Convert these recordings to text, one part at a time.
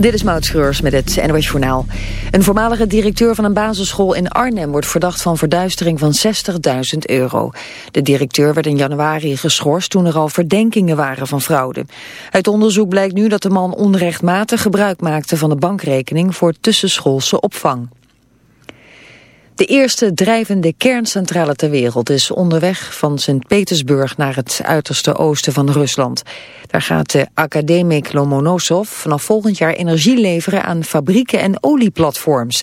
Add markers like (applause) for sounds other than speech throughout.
Dit is Maud Schreurs met het NOS Journaal. Een voormalige directeur van een basisschool in Arnhem wordt verdacht van verduistering van 60.000 euro. De directeur werd in januari geschorst toen er al verdenkingen waren van fraude. Uit onderzoek blijkt nu dat de man onrechtmatig gebruik maakte van de bankrekening voor tussenschoolse opvang. De eerste drijvende kerncentrale ter wereld is onderweg van Sint-Petersburg naar het uiterste oosten van Rusland. Daar gaat de academic Lomonosov vanaf volgend jaar energie leveren aan fabrieken en olieplatforms.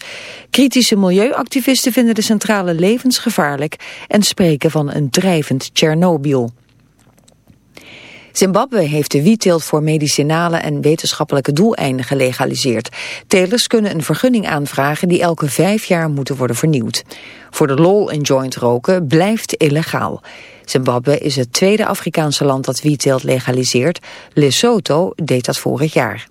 Kritische milieuactivisten vinden de centrale levensgevaarlijk en spreken van een drijvend Tsjernobyl. Zimbabwe heeft de wietteelt voor medicinale en wetenschappelijke doeleinden gelegaliseerd. Telers kunnen een vergunning aanvragen die elke vijf jaar moeten worden vernieuwd. Voor de lol en joint roken blijft illegaal. Zimbabwe is het tweede Afrikaanse land dat wietteelt legaliseert. Lesotho deed dat vorig jaar.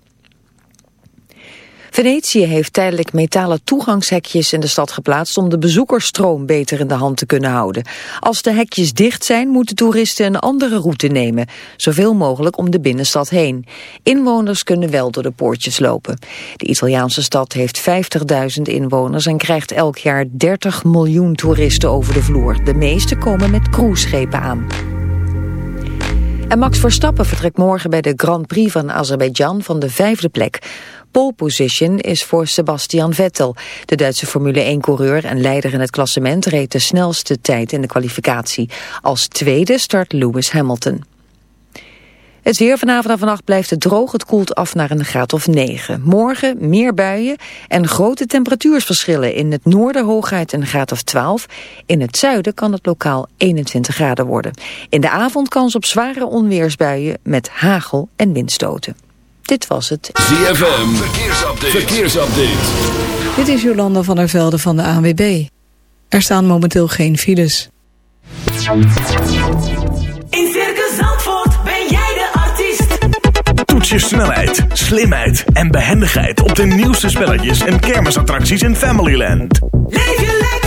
Venetië heeft tijdelijk metalen toegangshekjes in de stad geplaatst om de bezoekersstroom beter in de hand te kunnen houden. Als de hekjes dicht zijn, moeten toeristen een andere route nemen, zoveel mogelijk om de binnenstad heen. Inwoners kunnen wel door de poortjes lopen. De Italiaanse stad heeft 50.000 inwoners en krijgt elk jaar 30 miljoen toeristen over de vloer. De meeste komen met cruiseschepen aan. En Max Verstappen vertrekt morgen bij de Grand Prix van Azerbeidzjan van de vijfde plek. Pole position is voor Sebastian Vettel. De Duitse Formule 1-coureur en leider in het klassement reed de snelste tijd in de kwalificatie. Als tweede start Lewis Hamilton. Het weer vanavond en vannacht blijft het droog. Het koelt af naar een graad of 9. Morgen meer buien en grote temperatuursverschillen. In het noorden hooguit een graad of 12. In het zuiden kan het lokaal 21 graden worden. In de avond kans op zware onweersbuien met hagel en windstoten. Dit was het. ZFM, verkeersupdate. verkeersupdate. Dit is Jolanda van der Velde van de ANWB. Er staan momenteel geen files. In Circus Zandvoort ben jij de artiest. Toets je snelheid, slimheid en behendigheid op de nieuwste spelletjes en kermisattracties in Familyland. Leef je lekker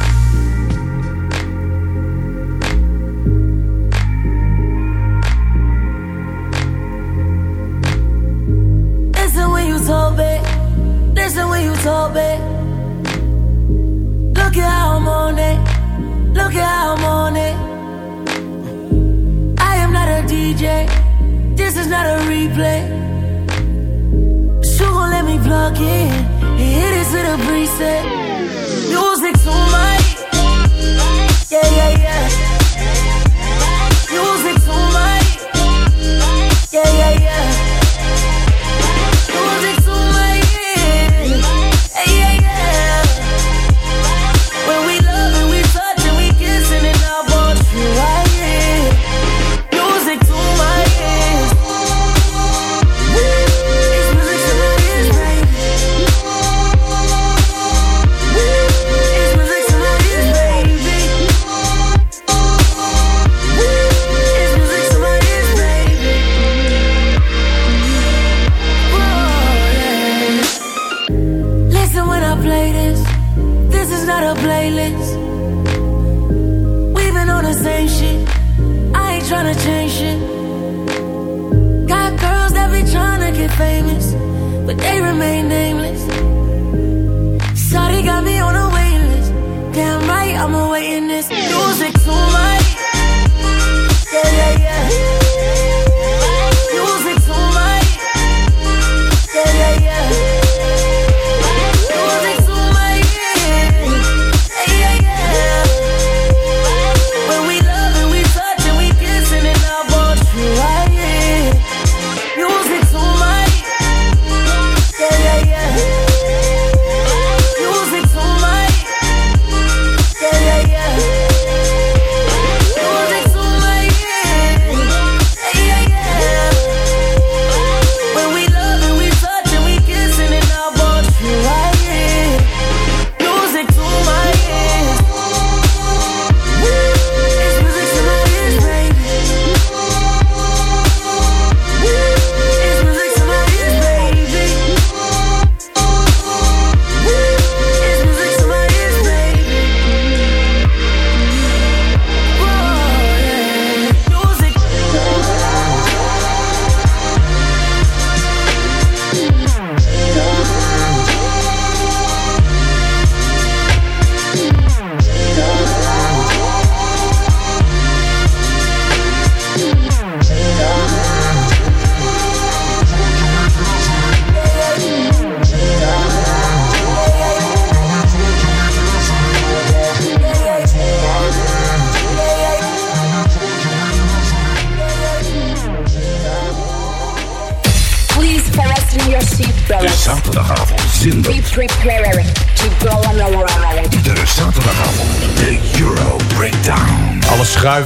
Talk, babe. Look at how I'm on it. Look at how I'm on it. I am not a DJ. This is not a replay. So gon' let me plug in and hit it to the preset. Music to my yeah yeah yeah.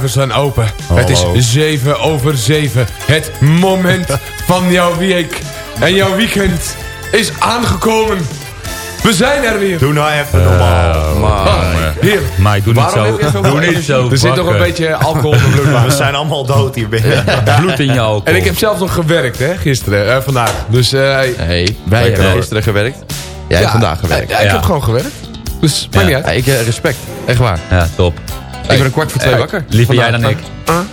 Schuiven zijn open. Het is 7 over 7. Het moment (laughs) van jouw week. En jouw weekend is aangekomen. We zijn er weer. Doe nou even normaal. Heer, Maar doe niet waarom zo. Doe niet zo. Er zit nog een beetje alcohol in de bloed. (laughs) We zijn allemaal dood hier binnen. bloed in je alcohol. En ik heb zelf nog gewerkt, hè, gisteren, eh, vandaag. Dus, eh Hey, wij hebben gisteren gewerkt. Jij hebt vandaag gewerkt. Ja, ik Ja. heb gewoon gewerkt. Dus, maakt niet Ja, uit. ik respect. Echt waar. Ja, top. Ik ben een kwart voor twee Hey, wakker. Liever jij dan ik.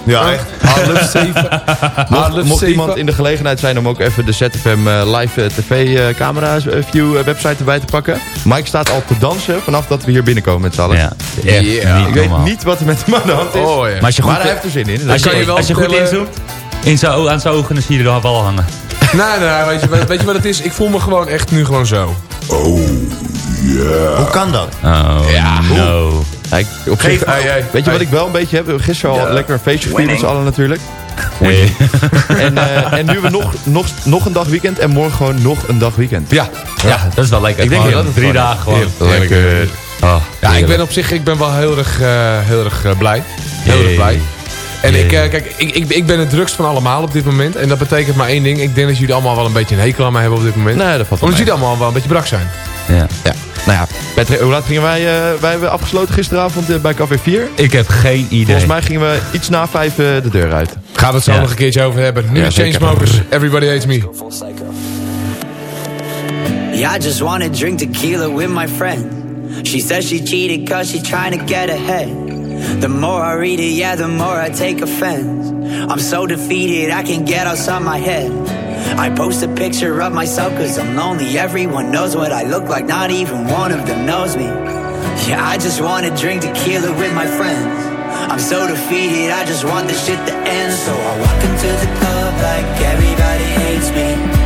Ja, echt. Half zeven. (laughs) Mocht, mocht iemand in de gelegenheid zijn om ook even de ZFM eh, live tv eh, camera view eh, website erbij te pakken. Mike staat al te dansen vanaf dat we hier binnenkomen met z'n allen. Ja, echt Yeah. Ik weet niet wat er met hem aan de hand is. Oh, ja. Maar als je goed, maar hij heeft er zin in. als je, als je goed inzoomt, in zijn, o- aan zijn ogen, dan zie je er wel hangen. (laughs) Nee, nee, weet je, wat- weet je wat het is? Ik voel me gewoon echt nu gewoon zo. Hoe kan dat? Oh, Ja. no. Ja, ik- op zich, weet je wat ik wel een beetje heb? We hebben gisteren al Ja. lekker een feestje gevierd met z'n allen natuurlijk. Nee. (laughs) En, eh, en nu hebben we nog, nog, nog een dag weekend en morgen gewoon nog een dag weekend. Ja, Ja, dat is wel lekker. Ik denk dat het drie dagen gewoon. heerlijk. Lekker. Oh, ja ik heerlijk. ben op zich ik ben wel heel erg, eh, heel erg eh, blij. Heel erg blij. En ik, eh, kijk, ik, ik, ik ben het drukst van allemaal op dit moment. En dat betekent maar Nou ja, Patrick, hoe laat gingen wij? eh, wij hebben afgesloten gisteravond eh, bij Café 4. Ik heb geen idee. Volgens mij gingen we iets na vijf eh, de deur uit. Gaan we het zo Ja. nog een keertje over hebben. Nu Ja. Chainsmokers. Everybody hates me. Yeah, I just wanna drink tequila with my friend. She says she cheated cause she's trying to get ahead. The more I read it, yeah, the more I take offense. I'm so defeated, I can get outside my head. I post a picture of myself cause I'm lonely. Everyone knows what I look like, not even one of them knows me. Yeah, I just wanna drink tequila with my friends. I'm so defeated, I just want this shit to end. So I walk into the club like everybody hates me.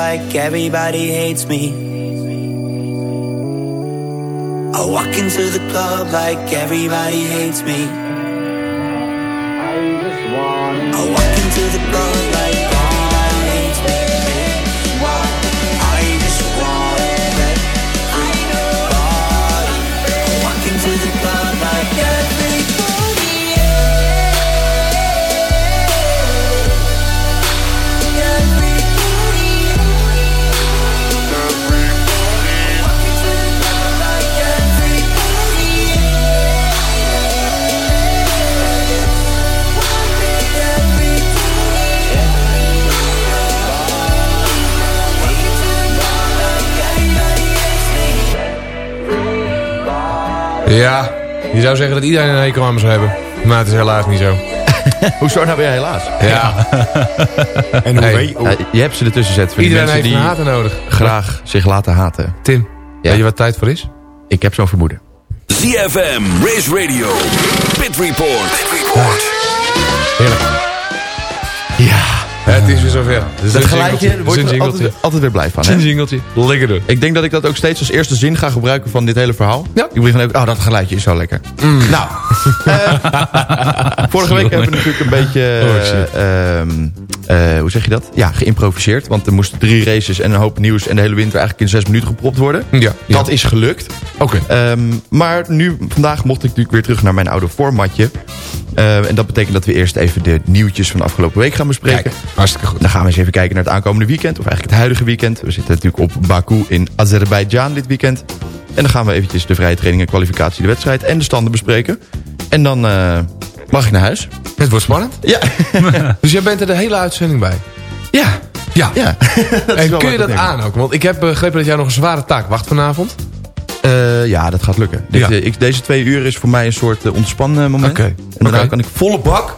Like everybody hates me. I walk into the club like everybody hates me. I walk into the club like Ja, je zou zeggen dat iedereen een hekel aan me zou hebben. Maar het is helaas niet zo. (laughs) Hoezo nou weer helaas? Ja. (laughs) En hoe Hey. weet je... je hebt ze ertussen gezet voor die Iedereen mensen heeft die een hater nodig. graag zich laten haten. Tim, weet je wat tijd voor is? Ik heb zo'n vermoeden. ZFM, Race Radio, Pit Report. Pit Report. Heerlijk. Het is weer zover. Dus Dat geluidje wordt er altijd, altijd weer blij van. Hè? Een jingeltje. Lekker doen. Ik denk dat ik dat ook steeds als eerste zin ga gebruiken van dit hele verhaal. Ja. Ik begin even, oh dat geluidje is zo lekker. Mm. Nou, (laughs) eh, vorige week hebben we natuurlijk een beetje, shit. Eh, hoe zeg je dat? Ja, geïmproviseerd. Want er moesten drie races en een hoop nieuws en de hele winter eigenlijk in zes minuten gepropt worden. Ja. Dat is gelukt. Oké. Ehm, maar nu, vandaag mocht ik natuurlijk weer terug naar mijn oude formatje. Eh, en dat betekent dat we eerst even de nieuwtjes van de afgelopen week gaan bespreken. Kijk, hartstikke goed. Dan gaan we eens even kijken naar het aankomende weekend. Of eigenlijk het huidige weekend. We zitten natuurlijk op Baku in Azerbeidzjan dit weekend. En dan gaan we eventjes de vrije training en kwalificatie, de wedstrijd en de standen bespreken. En dan eh, mag ik naar huis. Het wordt spannend. Ja. (laughs) Dus jij bent er de hele uitzending bij? Ja. Ja. Ja. (laughs) En kun je dat aan ook? Want ik heb begrepen dat jij nog een zware taak wacht vanavond. Eh, ja, dat gaat lukken. Ja. eh, ik, deze twee uur is voor mij een soort uh, ontspannen moment. Oké. En daarna kan ik volle bak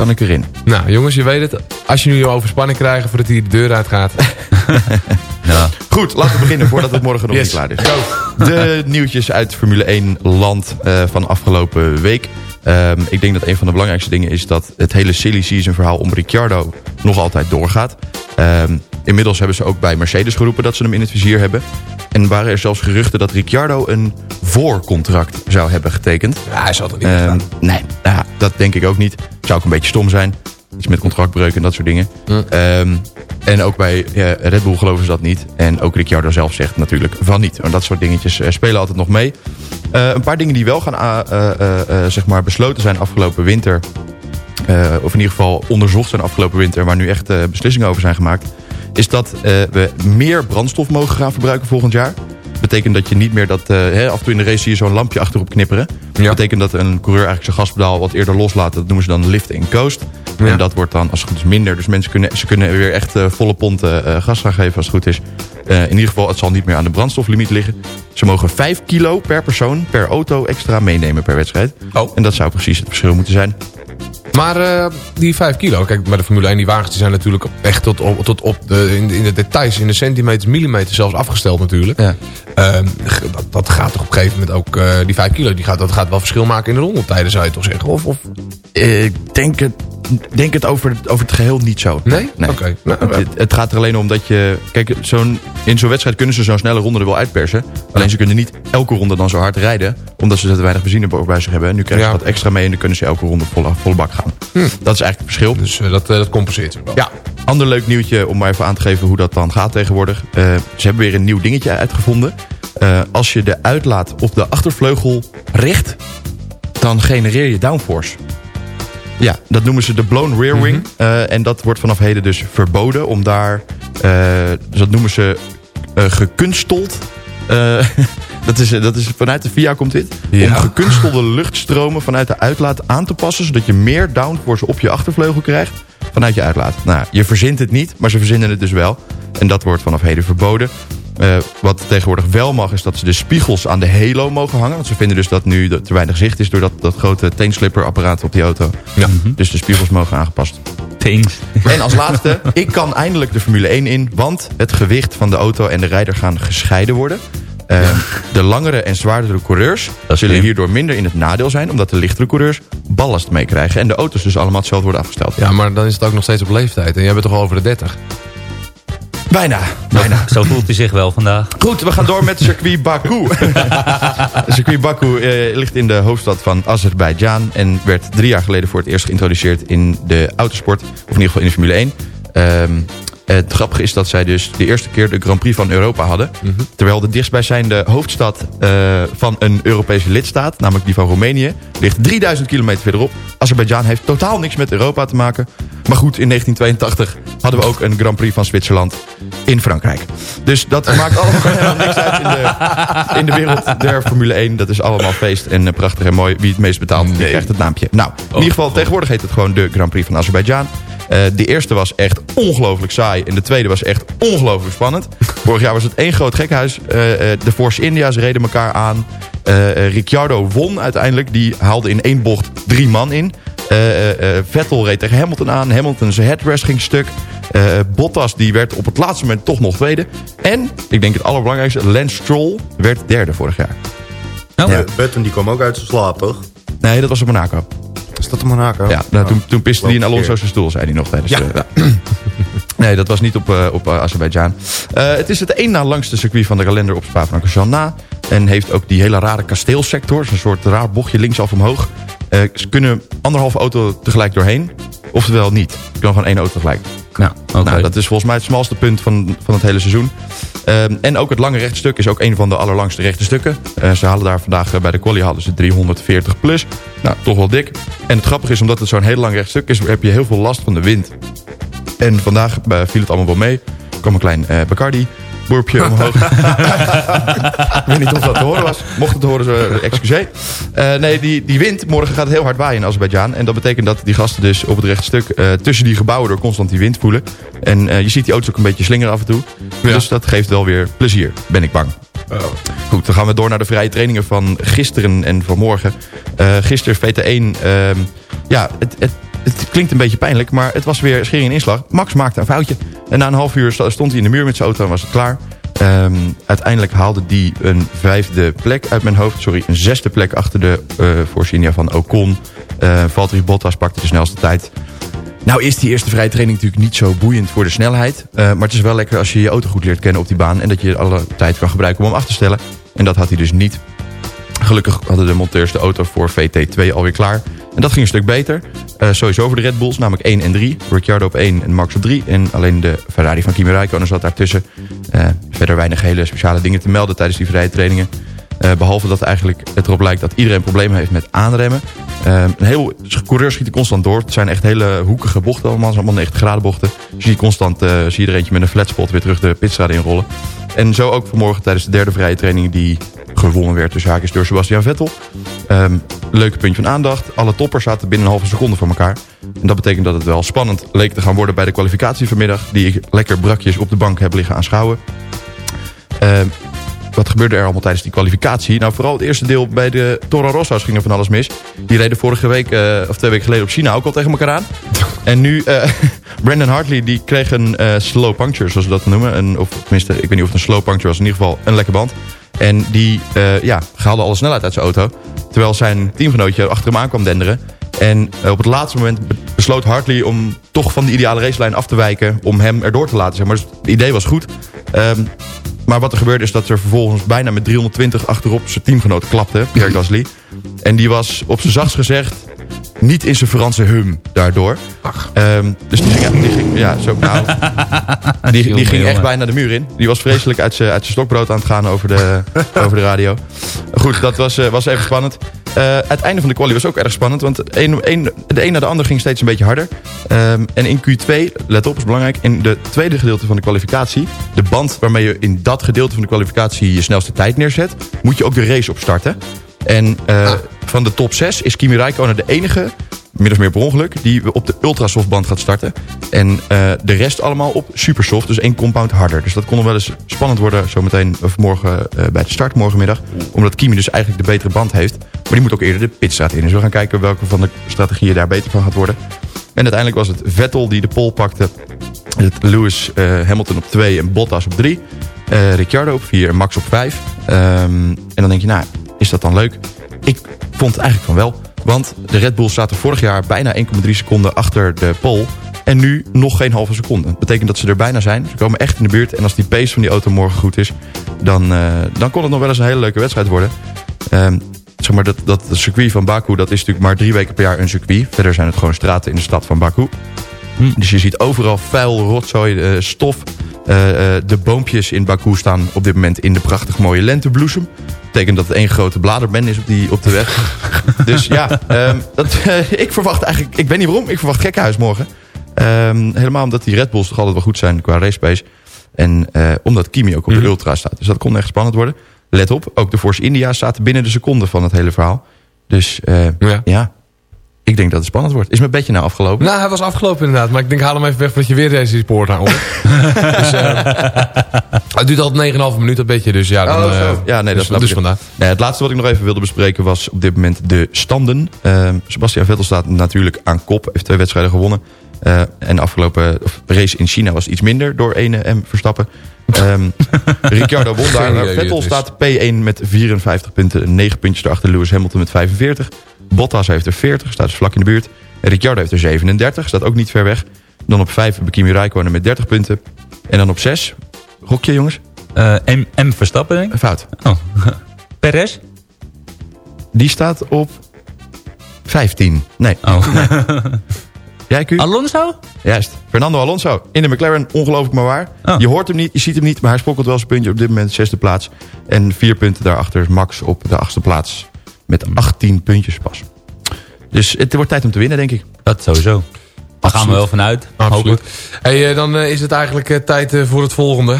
kan ik erin. Nou, jongens, je weet het. Als je nu overspanning krijgt voordat hij de deur uitgaat. (laughs) Goed, laten we beginnen voordat het morgen nog Yes. niet klaar is. De nieuwtjes uit Formule 1 land eh, van afgelopen week. Ehm, ik denk dat een van de belangrijkste dingen is dat het hele silly season verhaal om Ricciardo nog altijd doorgaat. Ehm, inmiddels hebben ze ook bij Mercedes geroepen dat ze hem in het vizier hebben. En waren er zelfs geruchten dat Ricciardo een voorcontract zou hebben getekend. Ja, hij zal er niet staan. nee, nou dat denk ik ook niet. Zou ook een beetje stom zijn. Iets met contractbreuk en dat soort dingen. Ehm, en ook bij ja, Red Bull geloven ze dat niet. En ook Ricciardo zelf zegt natuurlijk van niet. Want dat soort dingetjes eh, spelen altijd nog mee. Eh, een paar dingen die wel gaan eh, zeg maar besloten zijn afgelopen winter. of in ieder geval onderzocht zijn afgelopen winter. Waar nu echt beslissingen over zijn gemaakt. Is dat we meer brandstof mogen gaan verbruiken volgend jaar. Betekent dat je niet meer dat... eh, hè, af en toe in de race zie je zo'n lampje achterop knipperen. Dat betekent dat een coureur eigenlijk zijn gaspedaal wat eerder loslaat. Dat noemen ze dan lift en coast. En dat wordt dan als het goed is minder. Dus mensen kunnen, ze kunnen weer echt eh, volle ponten eh, gas gaan geven als het goed is. Eh, in ieder geval, het zal niet meer aan de brandstoflimiet liggen. Ze mogen 5 kilo per persoon, per auto extra meenemen per wedstrijd. Oh. En dat zou precies het verschil moeten zijn. Maar eh, die 5 kilo, kijk, bij de Formule 1, die wagens die zijn natuurlijk echt tot op, tot op de, in, de, in de details, in de centimeters, millimeters zelfs afgesteld natuurlijk. Ja. Ehm, dat gaat toch op een gegeven moment ook, eh, die 5 kilo, die gaat, dat gaat wel verschil maken in de rondetijden, zou je toch zeggen? Of, of Ik denk het denk het over, over het geheel niet zo. Nee? Oké. Nou, het, het gaat er alleen om dat je... Kijk, zo'n, in zo'n wedstrijd kunnen ze zo'n snelle ronde er wel uitpersen. Alleen ze kunnen niet elke ronde dan zo hard rijden. Omdat ze te weinig benzine bij zich hebben. En nu krijgen ze Ja. wat extra mee en dan kunnen ze elke ronde volle, volle bak gaan. Dat is eigenlijk het verschil. Dus eh, dat, eh, dat compenseert wel. Ja, ander leuk nieuwtje om maar even aan te geven hoe dat dan gaat tegenwoordig. Eh, ze hebben weer een nieuw dingetje uitgevonden. Als je de uitlaat op de achtervleugel richt, dan genereer je downforce. Ja, dat noemen ze de blown rear wing. Eh, en dat wordt vanaf heden dus verboden om daar, eh, dus dat noemen ze eh, gekunsteld. (laughs) Dat, is, dat is vanuit de VIA komt dit. Ja. Om gekunstelde luchtstromen vanuit de uitlaat aan te passen, zodat je meer downforce op je achtervleugel krijgt vanuit je uitlaat. Nou, je verzint het niet, maar ze verzinnen het dus wel. En dat wordt vanaf heden verboden. Eh, wat tegenwoordig wel mag, is dat ze de spiegels aan de halo mogen hangen. Want ze vinden dus dat nu er te weinig zicht is door dat, dat grote teenslipper-apparaat op die auto. Ja. Dus de spiegels mogen aangepast. Teens. (laughs) En als laatste, ik kan eindelijk de Formule 1 in, want het gewicht van de auto en de rijder gaan gescheiden worden. Eh, De langere en zwaardere coureurs zullen hierdoor minder in het nadeel zijn, omdat de lichtere coureurs ballast meekrijgen. En de auto's dus allemaal hetzelfde worden afgesteld. Ja, maar dan is het ook nog steeds op leeftijd. En jij bent toch al over de 30? Bijna, bijna. (laughs) Zo voelt hij zich wel vandaag. Goed, we gaan door met circuit (laughs) Baku. (laughs) circuit Baku eh, ligt in de hoofdstad van Azerbeidzjan... en werd drie jaar geleden voor het eerst geïntroduceerd in de autosport. Of in ieder geval in de Formule 1. Ehm, het grappige is dat zij dus de eerste keer de Grand Prix van Europa hadden. Terwijl de dichtstbijzijnde hoofdstad eh, van een Europese lidstaat... namelijk die van Roemenië, ligt 3000 kilometer verderop. Azerbeidzjan heeft totaal niks met Europa te maken. Maar goed, in 1982 hadden we ook een Grand Prix van Zwitserland in Frankrijk. Dus dat maakt allemaal (laughs) helemaal niks uit in de, in de wereld der Formule 1. Dat is allemaal feest en eh, prachtig en mooi. Wie het meest betaalt, die krijgt het naampje. Nou, in ieder geval, tegenwoordig heet het gewoon de Grand Prix van Azerbeidzjan. Eh, de eerste was echt ongelooflijk saai. En de tweede was echt ongelooflijk spannend. (laughs) Vorig jaar was het één groot gekhuis. Eh, eh, de Force India's reden elkaar aan. Eh, eh, Ricciardo won uiteindelijk. Die haalde in één bocht drie man in. Eh, eh, eh, Vettel reed tegen Hamilton aan. Hamilton zijn headrest ging stuk. Eh, Bottas die werd op het laatste moment toch nog tweede. En, ik denk het allerbelangrijkste, Lance Stroll werd derde vorig jaar. Ja. Button die kwam ook uit zijn slaap, toch? Nee, dat was op Monaco. Is dat de Monaco? Ja, nou, toen, toen piste hij in Alonso zijn stoel, zei hij nog tijdens Ja. de... (clears throat) Nee, dat was niet op, eh, op eh, Azerbeidzjan. Eh, het is het één na langste circuit van de kalender op Spa-Francorchamps na. En heeft ook die hele rare kasteelsector. Zo'n soort raar bochtje linksaf omhoog. Eh, ze kunnen anderhalf auto tegelijk doorheen. Oftewel niet. Je kan gewoon één auto tegelijk. Nou, dat is volgens mij het smalste punt van, van het hele seizoen. Ehm, en ook het lange rechtstuk is ook een van de allerlangste rechte stukken. Eh, ze halen daar vandaag eh, bij de quali hadden ze 340 plus. Nou, toch wel dik. En het grappige is, omdat het zo'n heel lang rechtstuk is... heb je heel veel last van de wind. En vandaag eh, viel het allemaal wel mee. Er kwam een klein Bacardi boerpje (laughs) omhoog. Ik weet niet of dat te horen was. Mocht het te horen, eh, excuseer. Eh, nee, die, die wind, morgen gaat het heel hard waaien in Azerbeidzjan. En dat betekent dat die gasten dus op het rechte stuk... eh, tussen die gebouwen door constant die wind voelen. En je ziet die auto's ook een beetje slingeren af en toe. Dus dat geeft wel weer plezier, ben ik bang. Goed, dan gaan we door naar de vrije trainingen van gisteren en vanmorgen. Gisteren VT1, ehm, ja, het, het, het klinkt een beetje pijnlijk, maar het was weer schering en inslag. Max maakte een foutje. En na een half uur stond hij in de muur met zijn auto en was het klaar. Ehm, uiteindelijk haalde hij een vijfde plek uit mijn hoofd. Sorry, een zesde plek achter de India van Ocon. Eh Valtteri Bottas pakte de snelste tijd. Nou is die eerste vrije training natuurlijk niet zo boeiend voor de snelheid. Eh, maar het is wel lekker als je je auto goed leert kennen op die baan. En dat je alle tijd kan gebruiken om hem af te stellen. En dat had hij dus niet. Gelukkig hadden de monteurs de auto voor VT2 alweer klaar. En dat ging een stuk beter. Eh, sowieso voor de Red Bulls, namelijk 1 en 3. Ricciardo op 1 en Max op 3. En alleen de Ferrari van Kimi Räikkönen zat daartussen. Eh, verder weinig hele speciale dingen te melden tijdens die vrije trainingen. Eh, behalve dat eigenlijk het erop lijkt dat iedereen problemen heeft met aanremmen. Eh, een heel coureurs schieten constant door. Het zijn echt hele hoekige bochten allemaal. Het zijn allemaal 90 graden bochten. Je ziet constant eh, zie je er eentje met een flatspot weer terug de pitstraat inrollen. En zo ook vanmorgen tijdens de derde vrije training die gewonnen werd tussen haakjes door Sebastian Vettel. Ehm, leuke puntje van aandacht. Alle toppers zaten binnen een halve seconde van elkaar. En dat betekent dat het wel spannend leek te gaan worden bij de kwalificatie vanmiddag. Die ik lekker brakjes op de bank heb liggen aanschouwen. Ehm, wat gebeurde er allemaal tijdens die kwalificatie? Nou, vooral het eerste deel bij de Toro Rosso's ging er van alles mis. Die reden vorige week, eh, of twee weken geleden op China ook al tegen elkaar aan. En nu, eh, (laughs) Brandon Hartley, die kreeg een eh, slow puncture, zoals we dat noemen. Een, of tenminste, ik weet niet of het een slow puncture was. In ieder geval een lekke band. En die eh, ja, haalde alle snelheid uit zijn auto. Terwijl zijn teamgenootje achter hem aan kwam denderen. En eh, op het laatste moment be- besloot Hartley om toch van de ideale racelijn af te wijken... om hem erdoor te laten. Zeg maar. Dus het idee was goed. Ehm, maar wat er gebeurde is dat er vervolgens bijna met 320 achterop zijn teamgenoot klapte, Pierre Gasly. En die was op zijn zachtst gezegd niet in zijn Franse hum daardoor. Ehm, dus die ging, die ging ja, zo, nou, (laughs) die, die ging echt bijna de muur in. Die was vreselijk uit zijn stokbrood aan het gaan over de, (laughs) over de radio. Goed, dat was, eh, was even spannend. Eh, het einde van de quali was ook erg spannend. Want het een, een, de een na de ander ging steeds een beetje harder. Ehm, en in Q2, let op, is belangrijk. In de tweede gedeelte van de kwalificatie. De band waarmee je in dat gedeelte van de kwalificatie je snelste tijd neerzet. Moet je ook de race opstarten. En eh, van de top 6 is Kimi Räikkönen de enige, min of meer per ongeluk, die op de ultrasoftband gaat starten. En eh, de rest allemaal op supersoft, dus één compound harder. Dus dat kon nog wel eens spannend worden zometeen of morgen eh, bij de start morgenmiddag. Omdat Kimi dus eigenlijk de betere band heeft. Maar die moet ook eerder de pitstraat in. Dus we gaan kijken welke van de strategieën daar beter van gaat worden. En uiteindelijk was het Vettel die de pole pakte. Het Lewis Hamilton op 2 en Bottas op 3. eh Ricciardo op 4 en Max op 5. en dan denk je, nou, is dat dan leuk? Ik vond het eigenlijk van wel. Want de Red Bull zaten vorig jaar bijna 1,3 seconden achter de pole. En nu nog geen halve seconde. Dat betekent dat ze er bijna zijn. Ze komen echt in de buurt. En als die pace van die auto morgen goed is... dan, eh, dan kon het nog wel eens een hele leuke wedstrijd worden. Ehm, zeg maar, dat, dat circuit van Baku... dat is natuurlijk maar drie weken per jaar een circuit. Verder zijn het gewoon straten in de stad van Baku. Dus je ziet overal vuil, rotzooi, eh, stof. Eh, eh, de boompjes in Baku staan op dit moment in de prachtig mooie lentebloesem. Dat betekent dat het één grote bladerben is op, die, op de weg. (laughs) dus ja, ehm, dat, ik verwacht eigenlijk... Ik weet niet waarom, ik verwacht gekkenhuis morgen. Ehm, helemaal omdat die Red Bulls toch altijd wel goed zijn qua race pace. En omdat Kimi ook op de ultra staat. Dus dat kon echt spannend worden. Let op, ook de Force India zaten binnen de seconde van het hele verhaal. Dus ja. Ik denk dat het spannend wordt. Is mijn bedje nou afgelopen? Nou, hij was afgelopen inderdaad. Maar ik denk, haal hem even weg voordat je weer deze report aan (laughs) dus, eh, het duurt altijd 9,5 minuten, dat beetje. Dus ja, dan, Oh, zo. eh, ja, nee, dat dus, snap dus vandaar. Nee, het laatste wat ik nog even wilde bespreken was op dit moment de standen. Ehm, Sebastian Vettel staat natuurlijk aan kop. Heeft twee wedstrijden gewonnen. Eh, en de afgelopen race in China was iets minder door ene M Verstappen. Ehm (laughs) Ricciardo won daar. Vettel is. staat P1 met 54 punten. 9 puntjes erachter Lewis Hamilton met 45. Bottas heeft er 40, staat dus vlak in de buurt. Ricciardo heeft er 37, staat ook niet ver weg. Dan op 5 Kimi Räikkönen met 30 punten. En dan op 6, gokje jongens? Eh, M, M Verstappen, denk ik? Fout. Oh. (laughs) Perez? Die staat op 15. Nee. Oh. (laughs) Jij, Q? Alonso? Juist. Fernando Alonso. In de McLaren, ongelooflijk maar waar. Oh. Je hoort hem niet, je ziet hem niet, maar hij spokkelt wel zijn puntje op dit moment zesde plaats. En vier punten daarachter is Max op de achtste plaats. Met 18 puntjes pas. Dus het wordt tijd om te winnen, denk ik. Dat sowieso. Daar gaan we wel vanuit. Absoluut. Hey, eh, dan eh, is het eigenlijk eh, tijd voor het volgende.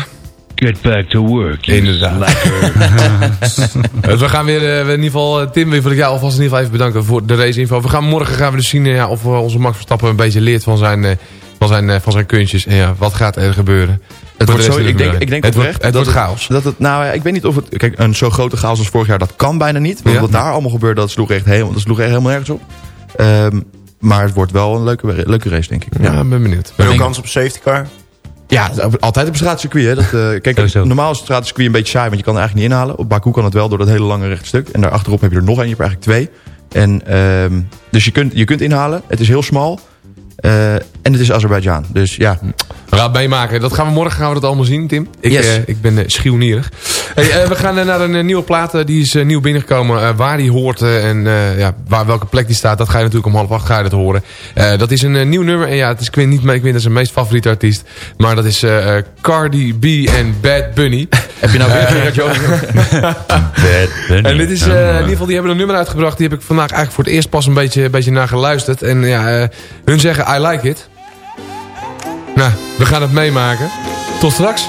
Get back to work. Inderdaad. Eh, (laughs) we gaan weer, in ieder geval, Tim, wil ik jou alvast in ieder geval even bedanken voor de raceinfo. We gaan morgen gaan we dus zien ja, of onze Max Verstappen een beetje leert van zijn, eh, van zijn, van zijn kunstjes. En ja, wat gaat er gebeuren? Het wordt de zo, ik denk, ik denk het oprecht wordt, het dat wordt chaos. Dat het, nou, ja, ik weet niet of het... Kijk, een zo grote chaos als vorig jaar, dat kan bijna niet. Want Ja. wat daar allemaal gebeurde, dat sloeg echt helemaal, dat sloeg echt helemaal nergens op. Ehm, maar het wordt wel een leuke, leuke race, denk ik. Ja, ben benieuwd. Veel kans op safety car? Ja, altijd op een straatcircuit. Hè. Dat, eh, (laughs) kijk, normaal is het straatcircuit een beetje saai, want je kan er eigenlijk niet inhalen. Op Baku kan het wel door dat hele lange rechte stuk. En daarachterop heb je er nog één, je hebt er eigenlijk twee. En, ehm, dus je kunt, je kunt inhalen. Het is heel smal. Eh, en het is Azerbeidzjan. Dus ja. We gaan het meemaken. Dat gaan we morgen gaan we dat allemaal zien, Tim. Ik, Yes. eh, ik ben uh. Hey, eh, we gaan naar een nieuwe plaat. die is nieuw binnengekomen. Waar die hoort en eh, ja, waar, welke plek die staat. Dat ga je natuurlijk om half acht ga je dat horen. Eh, dat is een nieuw nummer. En ja, het is, ik weet niet, ik weet dat is zijn meest favoriete artiest. Maar dat is eh, eh, Cardi B en Bad Bunny. (laughs) Heb je nou weer Gerard (laughs) Joling? En dit is, eh, in ieder geval, die hebben een nummer uitgebracht. Die heb ik vandaag eigenlijk voor het eerst pas een beetje, een beetje naar geluisterd. En ja, hun zeggen I like it. Nou, we gaan het meemaken. Tot straks.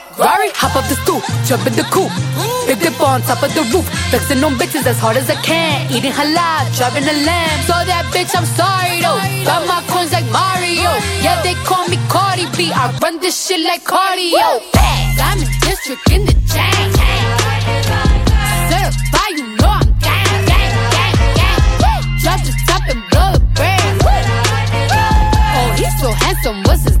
Ferrari, Hop up the stoop, jump in the coop. Big dip on top of the roof. Flexing on bitches as hard as I can. Eating halal, driving a lamb. So that bitch, I'm sorry though. Got my coins like Mario. Yeah, they call me Cardi B. I run this shit like cardio. Diamond district in the chain. Certified, you know I'm gang, gang, gang, gang. Drop the top and blow the brand. Oh, he's so handsome, what's his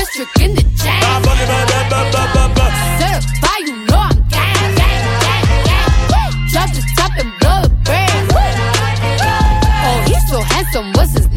District in the chain. Certified, you know I'm gang, gang, gang, gang. Drop the top and blow the brand. Oh, he's so handsome, what's his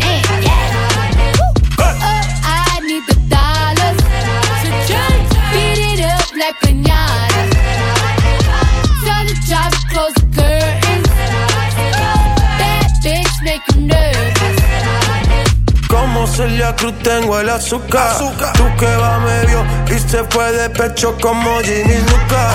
Celia Cruz tengo el azúcar. Tú que va medio y se fue de pecho como Ginny Luca.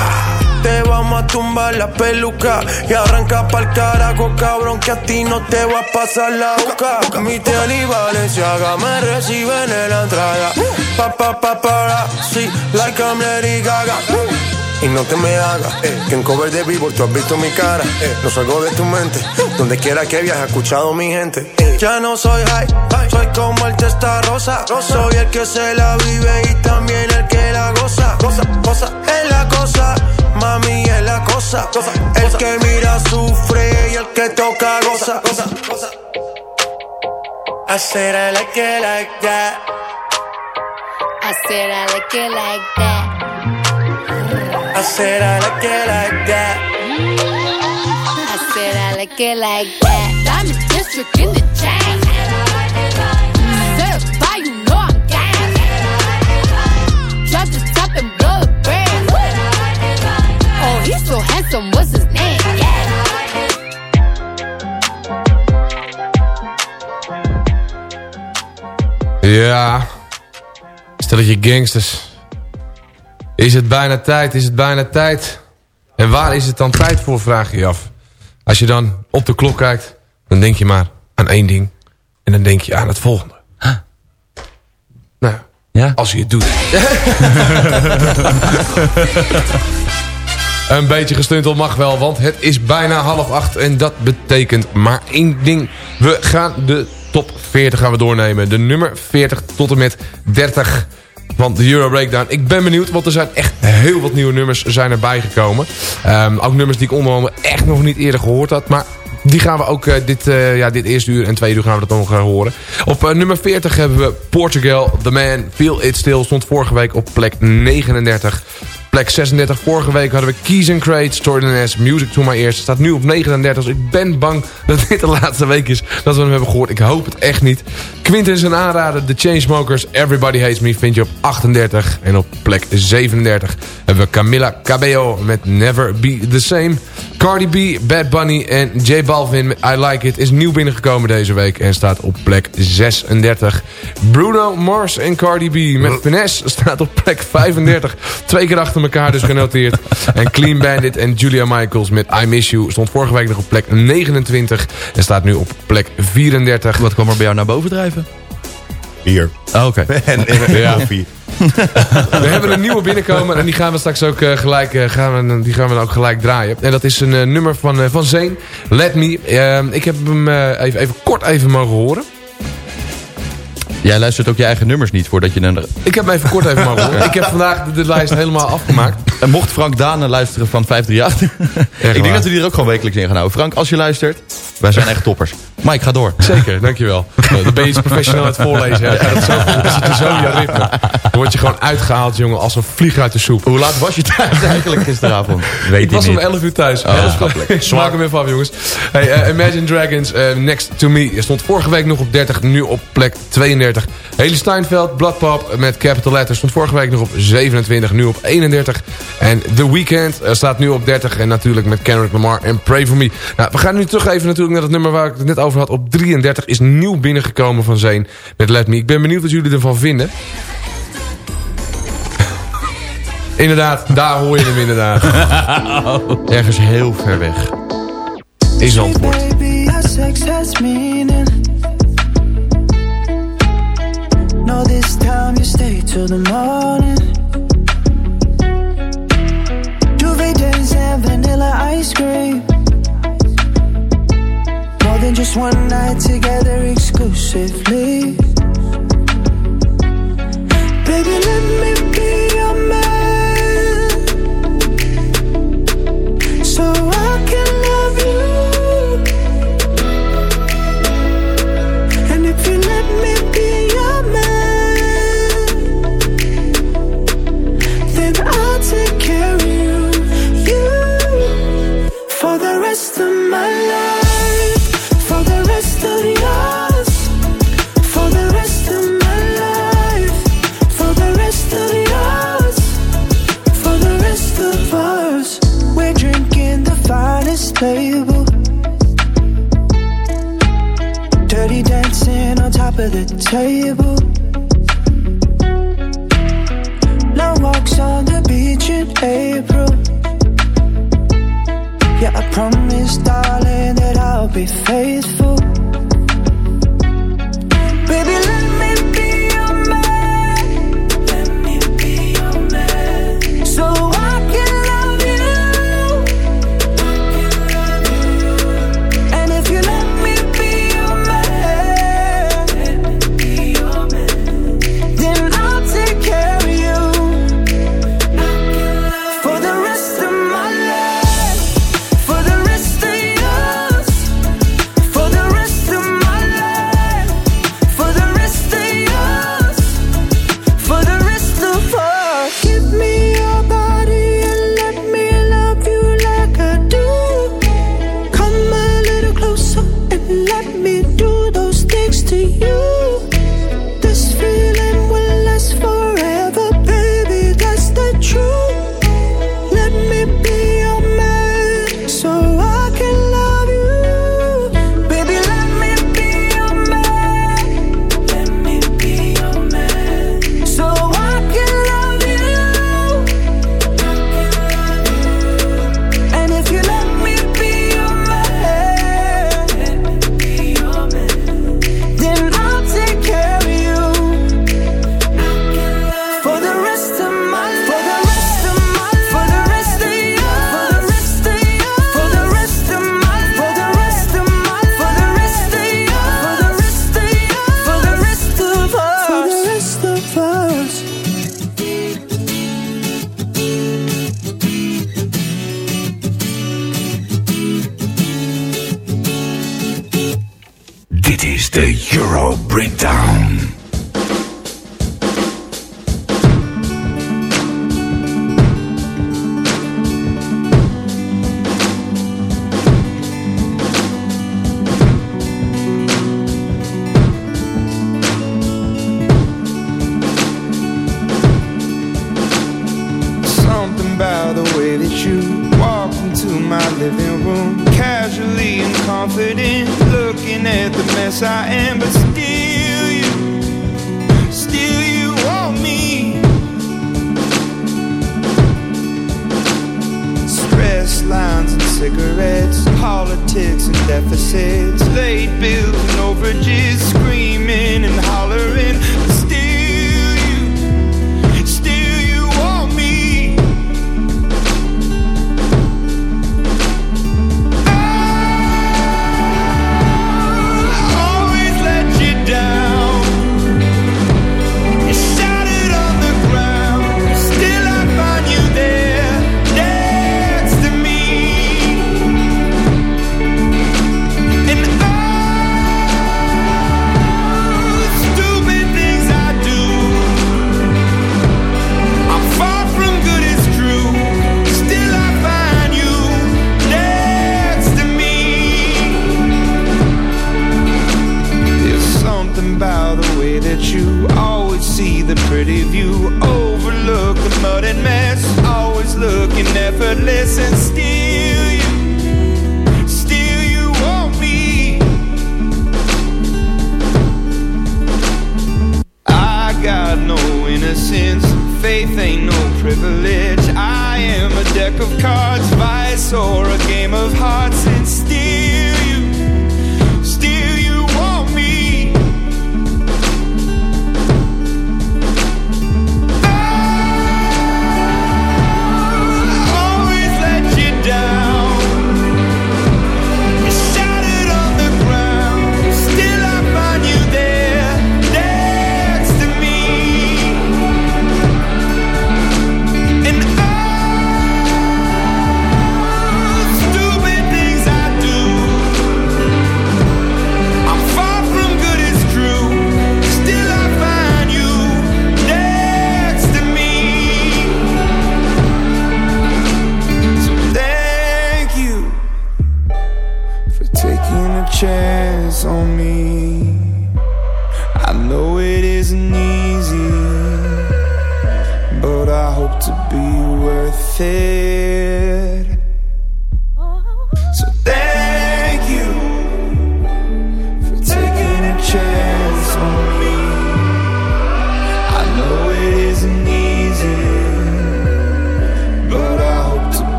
Te vamos a tumbar la peluca y arranca pa'l carajo, cabrón, que a ti no te va a pasar la boca. Mi tele y Valenciaga me reciben en la entrada. Pa, pa, pa, para, sí, like I'm Gaga. Y no te me hagas, eh, que en cover de vivo tú has visto mi cara. Eh, no salgo de tu mente, donde quiera que viajes, he escuchado mi gente. Eh, ya no soy high, soy como el testa rosa. Soy el que se la vive y también el que la goza. Cosa, cosa, es la cosa, mami es la cosa. El que mira sufre y el que toca goza. goza, goza. I said I like it like that. I said I like it like that. I said I like it like that. I said I like it like that. Diamond district in the chain. Certified, you know I'm gang. Drop the top and blow the brand. Oh, he's so handsome, what's his name? Ja. Stelletje gangsters. Is het bijna tijd? Is het bijna tijd? En waar is het dan tijd voor, vraag je je af. Als je dan op de klok kijkt, dan denk je maar aan één ding. En dan denk je aan het volgende. Nou, ja? als je het doet. (laughs) Een beetje gestuntel mag wel, want het is bijna half acht. En dat betekent maar één ding. We gaan de top 40 gaan we doornemen. De nummer 40 tot en met 30 van de Euro Breakdown. Ik ben benieuwd, want er zijn echt heel wat nieuwe nummers zijn erbij gekomen. Ehm, ook nummers die ik onder andere echt nog niet eerder gehoord had. Maar die gaan we ook uh, dit, uh, ja, dit eerste uur en tweede uur gaan we dat nog uh, horen. Op nummer 40 hebben we Portugal. The Man, Feel It Still, stond vorige week op plek 39. Plek 36. Vorige week hadden we Keys and Crates, Jordan S. Music to My Ears. Staat nu op 39. Dus ik ben bang (laughs) dat dit de laatste week is dat we hem hebben gehoord. Ik hoop het echt niet. Quinten is een aanrader. The Chainsmokers, Everybody Hates Me vind je op 38. En op plek 37 hebben we Camila Cabello met Never Be The Same. Cardi B, Bad Bunny en J Balvin met I Like It is nieuw binnengekomen deze week. En staat op plek 36. Bruno Mars en Cardi B met Finesse staat op plek 35. Twee keer achter elkaar dus genoteerd. en Clean Bandit en Julia Michaels met I Miss You stond vorige week nog op plek 29. En staat nu op plek 34. Wat kwam er bij jou naar boven drijven? Bier. Oh, oké. (laughs) en en Ja. koffie. (laughs) we hebben een nieuwe binnenkomen en die gaan we straks ook eh, gelijk, eh, gaan we, die gaan we dan ook gelijk draaien. En dat is een eh, nummer van, eh, van Zane, Let Me. Ehm, ik heb hem even, even kort even mogen horen. Jij luistert ook je eigen nummers niet voordat je een... Ik heb hem even kort even horen. Ik heb vandaag de, de lijst helemaal afgemaakt. En mocht Frank Dane luisteren van 538... ik denk dat we die er ook gewoon wekelijks in gaan houden. Frank, als je luistert, wij zijn echt toppers. Mike, ga door. Zeker, dankjewel. (laughs) Dan ben je iets professioneel aan het voorlezen. hè. Dat, zo, dat zit je zo in je ritme. Dan word je gewoon uitgehaald, jongen, als een vlieg uit de soep. Hoe laat was je thuis eigenlijk gisteravond? Weet ik was om 11 uur thuis. Oh. Ik (laughs) Smaak hem even af, jongens. Hey, eh, Imagine Dragons, eh, Next to Me. Stond vorige week nog op 30, nu op plek 32. Haley Steinfeld, Bloodpop met capital letters. Stond vorige week nog op 27, nu op 31. En The Weeknd eh, staat nu op 30. En natuurlijk met Kendrick Lamar en Pray For Me. Nou, we gaan nu terug even natuurlijk naar het nummer waar ik het net over had. Op 33 is nieuw binnengekomen van Zane met Let Me. Ik ben benieuwd wat jullie ervan vinden. (laughs) Inderdaad, daar hoor je hem inderdaad. (laughs) Ergens heel ver weg. Is antwoord. Baby, our sex has meaning. No, this time you stay till the morning. Duvet days and vanilla ice cream. Just one night together exclusively. Baby, let me finest label. Dirty dancing on top of the table. Long walks on the beach in April. Yeah, I promise, darling, that I'll be faithful. Dit is de Euro Breakdown.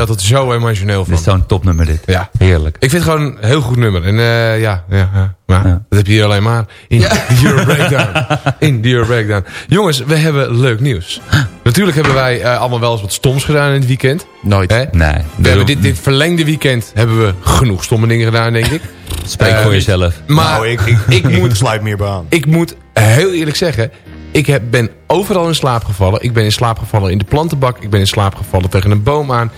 Er altijd zo emotioneel van. Dit is zo'n topnummer dit. Ja. Heerlijk. Ik vind het gewoon een heel goed nummer. En eh, ja, ja, ja, maar dat heb je hier alleen maar in Euro (laughs) Breakdown. In Euro Breakdown. Jongens, we hebben leuk nieuws. Natuurlijk hebben wij eh, allemaal wel eens wat stoms gedaan in het weekend. Nooit. Hè? Nee. We hebben dit, dit verlengde weekend hebben we genoeg stomme dingen gedaan, denk ik. (laughs) Spreek Eh, voor jezelf. Maar nou, ik, ik, ik ik moet- sluit meer bij aan. (laughs) ik moet heel eerlijk zeggen... Ik heb, ben overal in slaap gevallen. Ik ben in slaap gevallen in de plantenbak. Ik ben in slaap gevallen tegen een boom aan.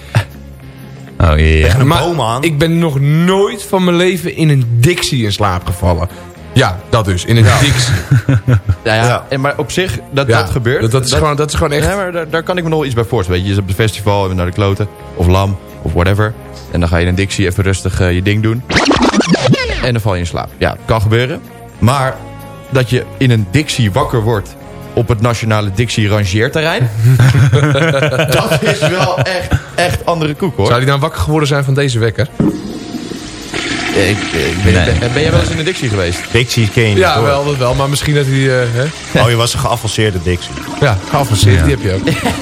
Oh ja. Tegen een maar boom aan. ik ben nog nooit van mijn leven in een Dixie in slaap gevallen. Ja, dat dus. In een Dixie. (laughs) Ja, ja. Ja. En, maar op zich, dat Ja, dat gebeurt. dat- dat is gewoon- dat is gewoon echt- Ja, maar daar, daar kan ik me nog wel iets bij voorstellen. Weet je, je is op het festival en naar de kloten. Of lam, of whatever. En dan ga je in een Dixie even rustig eh, je ding doen. En dan val je in slaap. Ja, kan gebeuren. Maar dat je in een Dixie wakker wordt op het nationale Dixie rangeerterrein. (laughs) dat is wel echt, echt andere koek hoor. Zou die nou wakker geworden zijn van deze wekker? Ja, ik, ik ben, Nee. ben, ben jij wel eens in een Dixie geweest? Dixie ken je niet, Ja, wel, dat wel. Maar misschien dat hij... eh, hè? Oh, je was een geavanceerde Dixie. Ja, geavanceerd. Ja. Die heb je ook.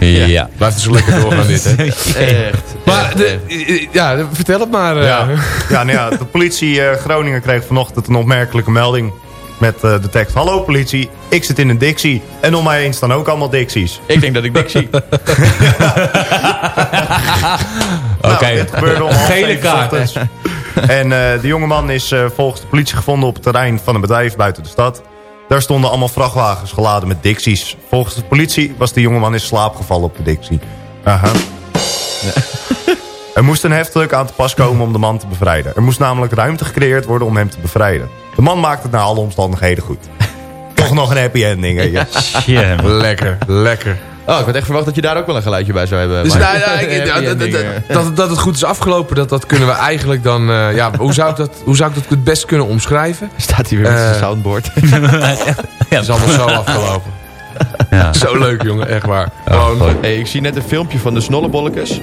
Ja. Blijft er zo lekker doorgaan dit, hè? (laughs) Echt. Maar, de, ja, vertel het maar. eh. Ja, ja, nou ja de politie eh, Groningen kreeg vanochtend een opmerkelijke melding. Met eh, de tekst, hallo politie, ik zit in een Dixie. En om mij heen staan ook allemaal Dixies. Ik denk dat ik Dixie. (laughs) Oké. Nou, om half Gele kaart. En eh, de jongeman is eh, volgens de politie gevonden op het terrein van een bedrijf buiten de stad. Daar stonden allemaal vrachtwagens geladen met Dixies. Volgens de politie was de jongeman in slaap gevallen op de Dixie. Aha. (laughs) Er moest een heftruck aan te pas komen om de man te bevrijden. Er moest namelijk ruimte gecreëerd worden om hem te bevrijden. De man maakte het naar alle omstandigheden goed. (laughs) Toch nog een happy ending? Ja. Ja, man. Lekker, lekker. Oh, ik had echt verwacht dat je daar ook wel een geluidje bij zou hebben. Dus nou, nou, ik- (laughs) dat, dat, ending, dat, dat, dat het goed is afgelopen, dat, dat kunnen we eigenlijk dan... eh, ja, hoe zou, ik dat, hoe zou ik dat het best kunnen omschrijven? Staat hij weer met Eh. zijn soundboard. (laughs) Het is allemaal zo afgelopen. Ja. (laughs) Zo leuk, jongen. Echt waar. Oh, Gewoon. Hey, ik zie net een filmpje van de snollebolletjes.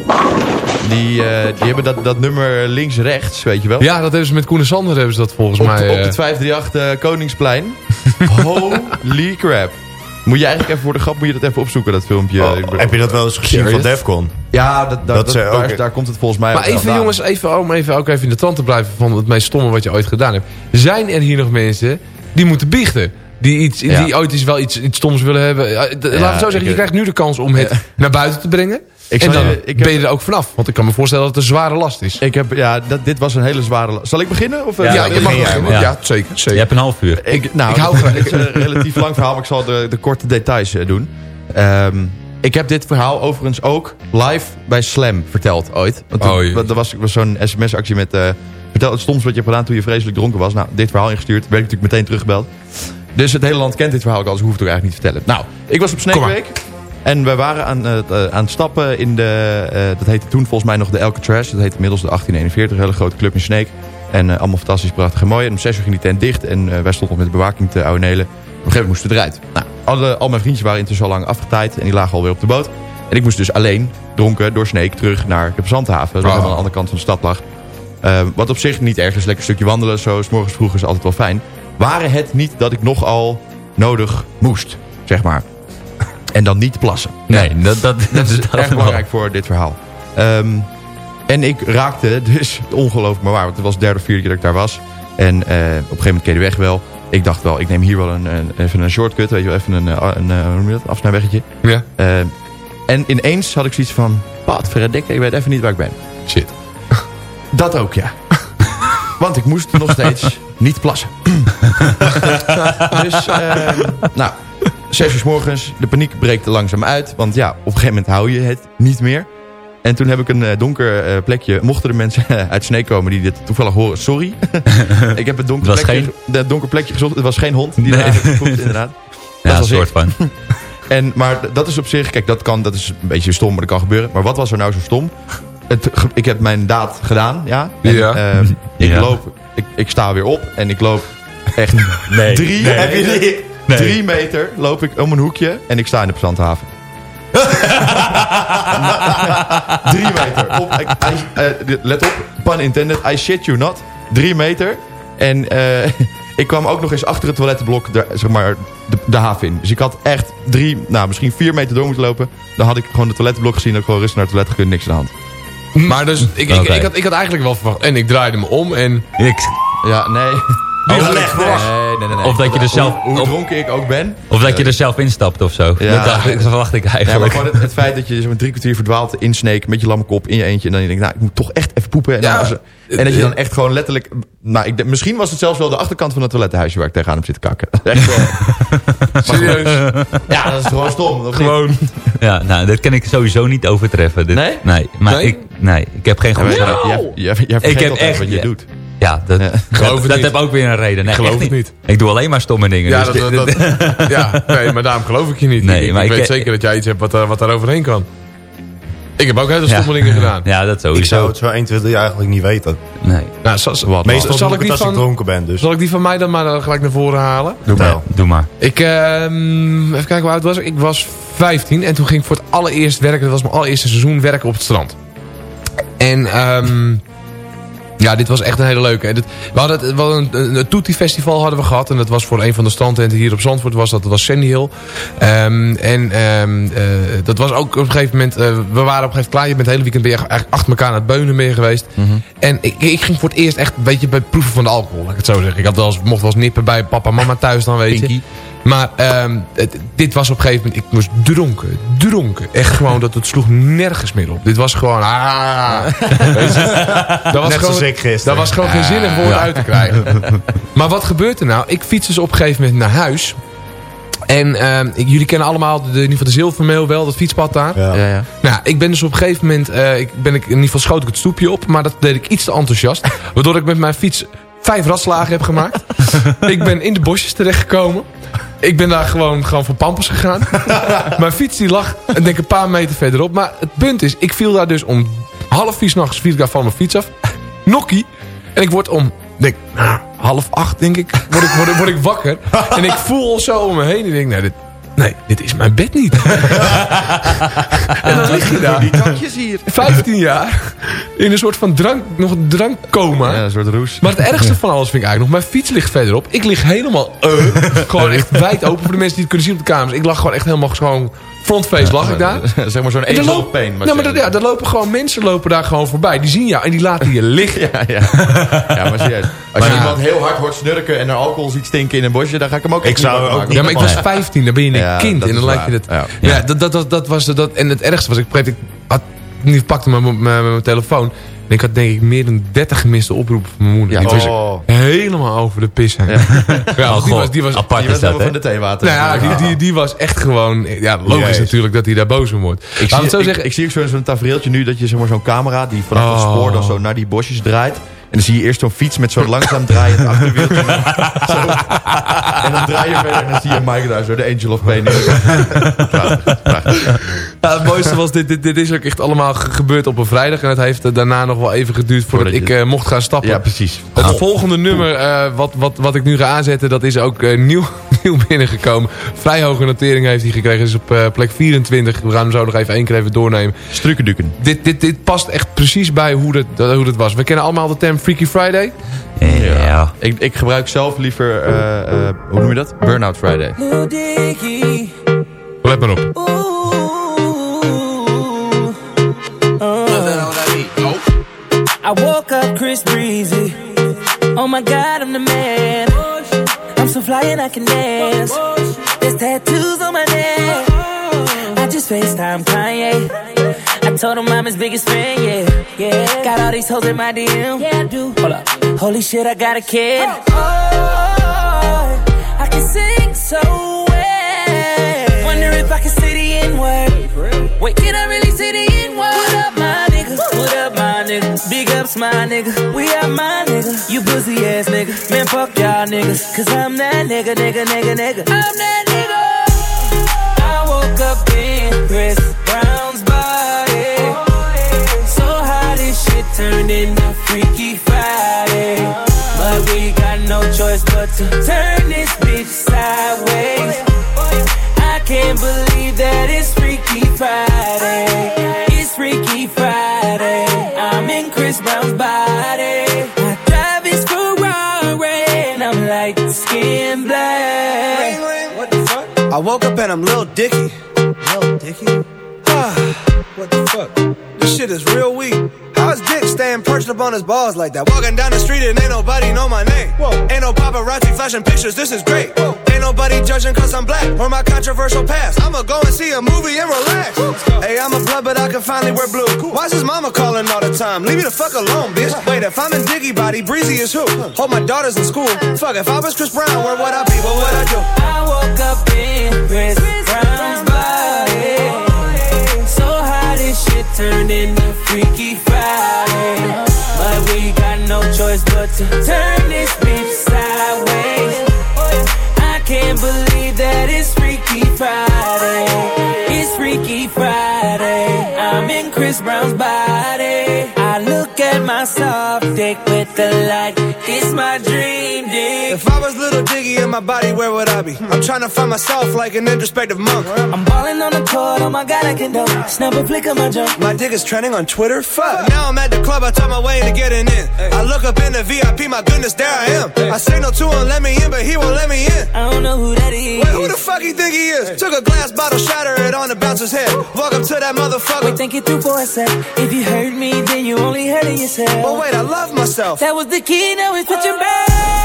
Die, eh, die hebben dat, dat nummer links-rechts, weet je wel. ja, dat hebben ze met Koen en Sander hebben ze dat volgens op, mij... op het 538 eh, Koningsplein. (laughs) Holy crap. Moet je eigenlijk even voor de grap moet je dat even opzoeken, dat filmpje. Oh, heb je dat wel eens gezien van? Defcon? Ja, dat, dat, Dat dat- ze daar, ook- daar komt het volgens mij Maar even vandaan. jongens, even, om even, ook even in de tand te blijven van het meest stomme wat je ooit gedaan hebt. Zijn er hier nog mensen die moeten biechten? Die, iets, Ja. die ooit eens wel iets, iets stoms willen hebben. Ja, d- Laten we zo zeggen, ik- je krijgt nu de kans om het naar buiten te brengen. Ik en dan je- ik ben heb- je er ook vanaf. Want ik kan me voorstellen dat het een zware last is. Ik heb, ja, dat, dit was een hele zware... la- Zal ik beginnen? Of, eh, Ja, je mag beginnen. Ja, zeker, zeker. Je hebt een half uur. Ik, nou, Ik hou het, graag. (laughs) het is een relatief lang verhaal, maar ik zal de, de korte details eh, doen. Ehm, ik heb dit verhaal overigens ook live bij Slam verteld ooit. Want toen, Oh, jee. er was, was zo'n sms-actie met... eh, vertel het stoms wat je hebt gedaan toen je vreselijk dronken was. Nou, dit verhaal ingestuurd. Werd ik natuurlijk meteen teruggebeld. Dus het hele land kent dit verhaal ook al, dus hoef ik het ook eigenlijk niet te vertellen. Nou, ik was op Kom maar. Snake Week. En we waren aan, het, eh, aan het stappen in de... eh, dat heette toen volgens mij nog de Alcatraz. Dat heette inmiddels de 1841. Een hele grote club in Snake. En eh, allemaal fantastisch, prachtig en mooi. En om zes uur ging die tent dicht. En eh, wij stonden nog met de bewaking te ouwenelen. Op een gegeven moment moesten we eruit. Nou, alle, al mijn vriendjes waren intussen al lang afgetaaid. En die lagen alweer op de boot. En ik moest dus alleen, dronken, door Snake terug naar de Zandhaven. Dat Oh. helemaal aan de andere kant van de stad lag. Eh, wat op zich niet erg is. Lekker stukje wandelen. Zo, s morgens vroeg is altijd wel fijn. Waren het niet dat ik nogal nodig moest, zeg maar. En dan niet plassen. Nee, dat, dat, Dat is dat erg wel. belangrijk voor dit verhaal. Ehm, en ik raakte dus, (laughs) ongelooflijk maar waar, want het was de derde of vierde keer dat ik daar was. En eh, op een gegeven moment keer de weg wel. Ik dacht wel, ik neem hier wel een, een- even een shortcut, weet je wel, even een, eh, een, eh, noem je dat, afsnijweggetje. Ja. Ehm, en ineens had ik zoiets van, wat verdikke, ik weet even niet waar ik ben. Shit. Dat ook, ja. Want ik moest nog steeds (laughs) niet plassen. (laughs) dus, ehm, nou, zes uur 's morgens. De paniek breekt er langzaam uit. Want ja, op een gegeven moment hou je het niet meer. En toen heb ik een eh, donker eh, plekje. Mochten er mensen (laughs) uit Snee komen die dit toevallig horen, sorry. ik heb het donker Het was plekje, geen- de donker plekje gezocht. Het was geen hond die Nee. daar heeft gepoept, inderdaad. Ja, een was soort ik. van. En, maar dat is op zich, kijk, dat, kan, dat is een beetje stom, maar dat kan gebeuren. Maar wat was er nou zo stom? Het, ik heb mijn daad gedaan, ja. En, Ja. ehm, ik Ja. loop, ik, ik sta weer op en ik loop echt (laughs) Nee. drie, Nee. heb je die? Nee. drie meter loop ik om een hoekje en ik sta in de Zandhaven. (laughs) drie meter. Op, I- eh, let op, pun intended, I shit you not. Drie meter. En eh, (laughs) ik kwam ook nog eens achter het toilettenblok de, zeg maar, de, de haven in. Dus ik had echt drie, nou misschien vier meter door moeten lopen. Dan had ik gewoon het toilettenblok gezien. en ik gewoon rustig naar het toilet gekund, niks aan de hand. Maar dus, ik, ik, ik, had, ik had eigenlijk wel verwacht. En ik draaide me om en... Ik, Ja, nee. Ik nee, verwacht. nee, nee, nee. Of dat je er zelf- Hoe, hoe of- dronken ik ook ben. of dat je er zelf instapt of zo. Ja. Dat, dacht ik, dat verwacht ik Ja, maar eigenlijk. gewoon het, het feit dat je zo'n drie kwartier verdwaalt in Sneek met je lamme kop in je eentje. En dan denk je, nou, ik moet toch echt even poepen. En, Ja. dat je dan echt gewoon letterlijk... Nou, ik, denk- misschien was het zelfs wel de achterkant van het toilettenhuisje waar ik tegenaan heb zitten kakken. (laughs) Echt wel. Serieus. Ja, dat is gewoon stom. niet? Gewoon. Ja, nou, dat kan ik sowieso niet overtreffen. Dit- Nee? Nee, maar Nee? Ik, nee, ik heb geen Ja, goed jij vergeet heb echt- wat je ja. doet. Ja, dat, Ja. Geloof dat, heb ook weer een reden. Nee, Ik geloof het niet. Ik doe alleen maar stomme dingen. Ja, dus dat, dat, dat- (laughs) ja, nee, maar daarom geloof ik je niet. Nee, ik, maar ik ik- weet zeker dat jij iets hebt wat, daar- wat daar overheen kan. Ik heb ook hele Ja. stomme dingen gedaan. Ja, dat Ik zou sowieso. het zo 1, 2, 3 eigenlijk niet weten. Nee, Nou, zal, zal, Meestal zal ik als ik van, dronken ben. Dus. zal ik die van mij dan maar dan gelijk naar voren halen? Doe nee, wel. doe maar. Ik, ehm, even kijken hoe oud was ik. Ik was 15 en toen ging ik voor het allereerst werken. Dat was mijn allereerste seizoen werken op het strand. En ehm, ja, dit was echt een hele leuke. We hadden, het, we hadden een, een, Toetie Festival hadden we gehad. En dat was voor een van de strandtenten hier op Zandvoort. Was dat, dat was Sandy Hill. Ehm, en ehm, eh, dat was ook op een gegeven moment... eh, we waren op een gegeven moment klaar. Je bent het hele weekend ben je eigenlijk achter elkaar aan het beunen je geweest. En ik, ik ging voor het eerst echt een beetje bij proeven van de alcohol. Laat ik het zo zeggen. Ik had wel eens, mocht wel eens nippen bij papa en mama thuis dan, weet je. Maar ehm, het- dit was op een gegeven moment... Ik was dronken, dronken. Echt gewoon, dat het sloeg nergens meer op. Dit was gewoon... Ah, (laughs) dat was Net gewoon, zoals ik gisteren. Dat was gewoon geen zinnig woord uit te krijgen. (laughs) maar wat gebeurt er nou? Ik fiets dus op een gegeven moment naar huis. En ehm, jullie kennen allemaal de, in ieder geval de zilvermeel wel, dat fietspad daar. Ja. Ja, ja. Nou, ik ben dus op een gegeven moment, eh, ik ben ik, in ieder geval schoot ik het stoepje op, maar dat deed ik iets te enthousiast. (laughs) Waardoor ik met mijn fiets vijf ratslagen heb gemaakt. ik ben in de bosjes terechtgekomen. Ik ben daar gewoon, gewoon voor pampers gegaan. (laughs) mijn fiets die lag, ik denk een paar meter verderop. Maar het punt is, ik viel daar dus om half vier s'nachts viel ik daar van mijn fiets af. (laughs) Nokkie. En ik word om, denk, nou, half acht denk ik, word ik, word, ik- word ik wakker. (laughs) en ik voel zo om me heen. En ik denk, nee, dit, nee, dit is mijn bed niet. (laughs) en dan lig je daar. Die kakjes hier. 15 jaar. In een soort van drank, nog een drankkoma. Ja, een soort roes. Maar het ergste van alles vind ik eigenlijk nog. Mijn fiets ligt verderop. Ik lig helemaal... eh, gewoon echt wijd open voor de mensen die het kunnen zien op de kamers. Ik lag gewoon echt helemaal gewoon frontface lag ik daar. (laughs) zeg maar zo'n En angel loopt- of pain. Nou, maar dat, ja, er lopen gewoon mensen lopen daar gewoon voorbij. Die zien jou en die laten je (laughs) liggen. ja, ja. ja, maar serieus. Als je Maar- iemand heel hard hoort snurken en er alcohol ziet stinken in een bosje, dan ga ik hem ook Ik echt zou niet ook maken. Ja, maar ik was 15, dan ben je een Ja, kind. dat En dan lijkt je dat. Ja. Ja, dat, dat, dat, dat was dat. En het ergste was, ik, ik had, niet pakte mijn- met mijn telefoon. Ik had denk ik meer dan 30 gemiste oproepen van mijn moeder. Ja, die was oh. helemaal over de pis. heen. Ja, (laughs) Oh, die was, die was Apart Die was dat, van de theewater. nou ja, die, die, die was echt gewoon... Ja, logisch Jezus. natuurlijk dat hij daar boos om wordt. Ik zie, het zo ik, zeggen. ik zie ook zo'n zo'n tafereeltje nu dat je zeg maar, zo'n camera die vanaf het Oh. spoor dan zo naar die bosjes draait. En dan zie je eerst zo'n fiets met zo'n langzaam draaiend (laughs) achterwieltje. Zo. En dan draai je verder en dan zie je Mike daar zo, de Angel of Pain. (laughs) Prachtig, prachtig. Ja, het mooiste was, dit, dit, dit is ook echt allemaal ge- gebeurd op een vrijdag. En het heeft daarna nog wel even geduurd voordat Voordat ik eh, mocht gaan stappen. Ja, precies. Het volgende nummer eh, wat, wat, wat ik nu ga aanzetten, dat is ook eh, nieuw, nieuw (laughs) binnengekomen. Vrij hoge notering heeft hij gekregen. is op eh, plek 24. We gaan hem zo nog even één keer even doornemen. Strukenduken. Dit, dit, dit past echt precies bij hoe dat, dat- hoe dat was. We kennen allemaal de term Freaky Friday. Ja. Ik, ik gebruik zelf liever, eh, eh, hoe noem je dat? Burnout Friday. Let maar op. I woke up Chris Breezy. Oh my god, I'm the man. I'm so fly and I can dance. There's tattoos on my neck. I just FaceTime Kanye. I told him I'm his biggest fan, yeah. Yeah. Got all these hoes in my DM. Yeah, I do. Hold up. Holy shit, I got a kid. Oh, oh. My nigga. We are my nigga. You pussy ass nigga. Man, fuck y'all niggas. Cause I'm that nigga, nigga, nigga, nigga. I'm that nigga. I woke up in Chris Brown's body. So how this shit turned into Freaky Friday. But we got no choice but to turn this bitch sideways. I can't believe that it's Freaky Friday. It's Freaky Friday. Chris Brown's body. I drive his Ferrari and I'm like skin black. What the fuck? I woke up and I'm Lil Dicky. Lil Dicky? (sighs) What the fuck? This shit is real weak. How is Dick perched up on his balls like that? Walking down the street and ain't nobody know my name. Whoa. Ain't no paparazzi flashing pictures, this is great. Whoa. Ain't nobody judging cause I'm black or my controversial past. I'ma go and see a movie and relax. Hey, I'm a blood, but I can finally wear blue. Why's his mama calling all the time? Leave me the fuck alone, bitch. Wait, if I'm in Diggy body, Breezy is who? Hold my daughters in school. Fuck, if I was Chris Brown, where would I be? What would I do? I woke up in Chris Brown's body. This shit turned into Freaky Friday. But we got no choice but to turn this bitch sideways. I can't believe that it's Freaky Friday. It's Freaky Friday. I'm in Chris Brown's body. I look at my soft dick with the light. It's my dream. If I was little Diggy in my body, where would I be? I'm trying to find myself like an introspective monk. I'm balling on the court, oh my god, I can do. Snap a flick of my jump. My dick is trending on Twitter. Fuck. Now I'm at the club, I talk my way into getting in. I look up in the VIP, my goodness, there I am. I signal to him, let me in, but he won't let me in. I don't know who that is. Wait, who the fuck you think he is? Took a glass bottle, shatter it on the bouncer's head. Walk up to that motherfucker. Wait, think it through for a sec. If you hurt me, then you only hurting yourself. But wait, I love myself. That was the key, now it's switching back.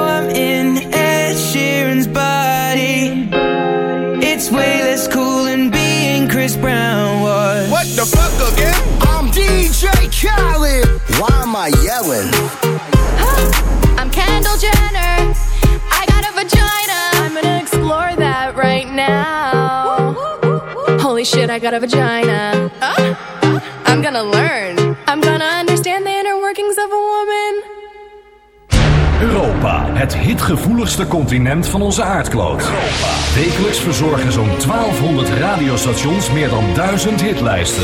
Khaled. Why am I yelling? I'm Kendall Jenner. I got a vagina. I'm gonna explore that right now. Holy shit, I got a vagina. I'm gonna learn. I'm gonna understand the inner workings of a woman. Europa, het hitgevoeligste continent van onze aardkloot. Wekelijks verzorgen zo'n 1200 radiostations meer dan 1000 hitlijsten.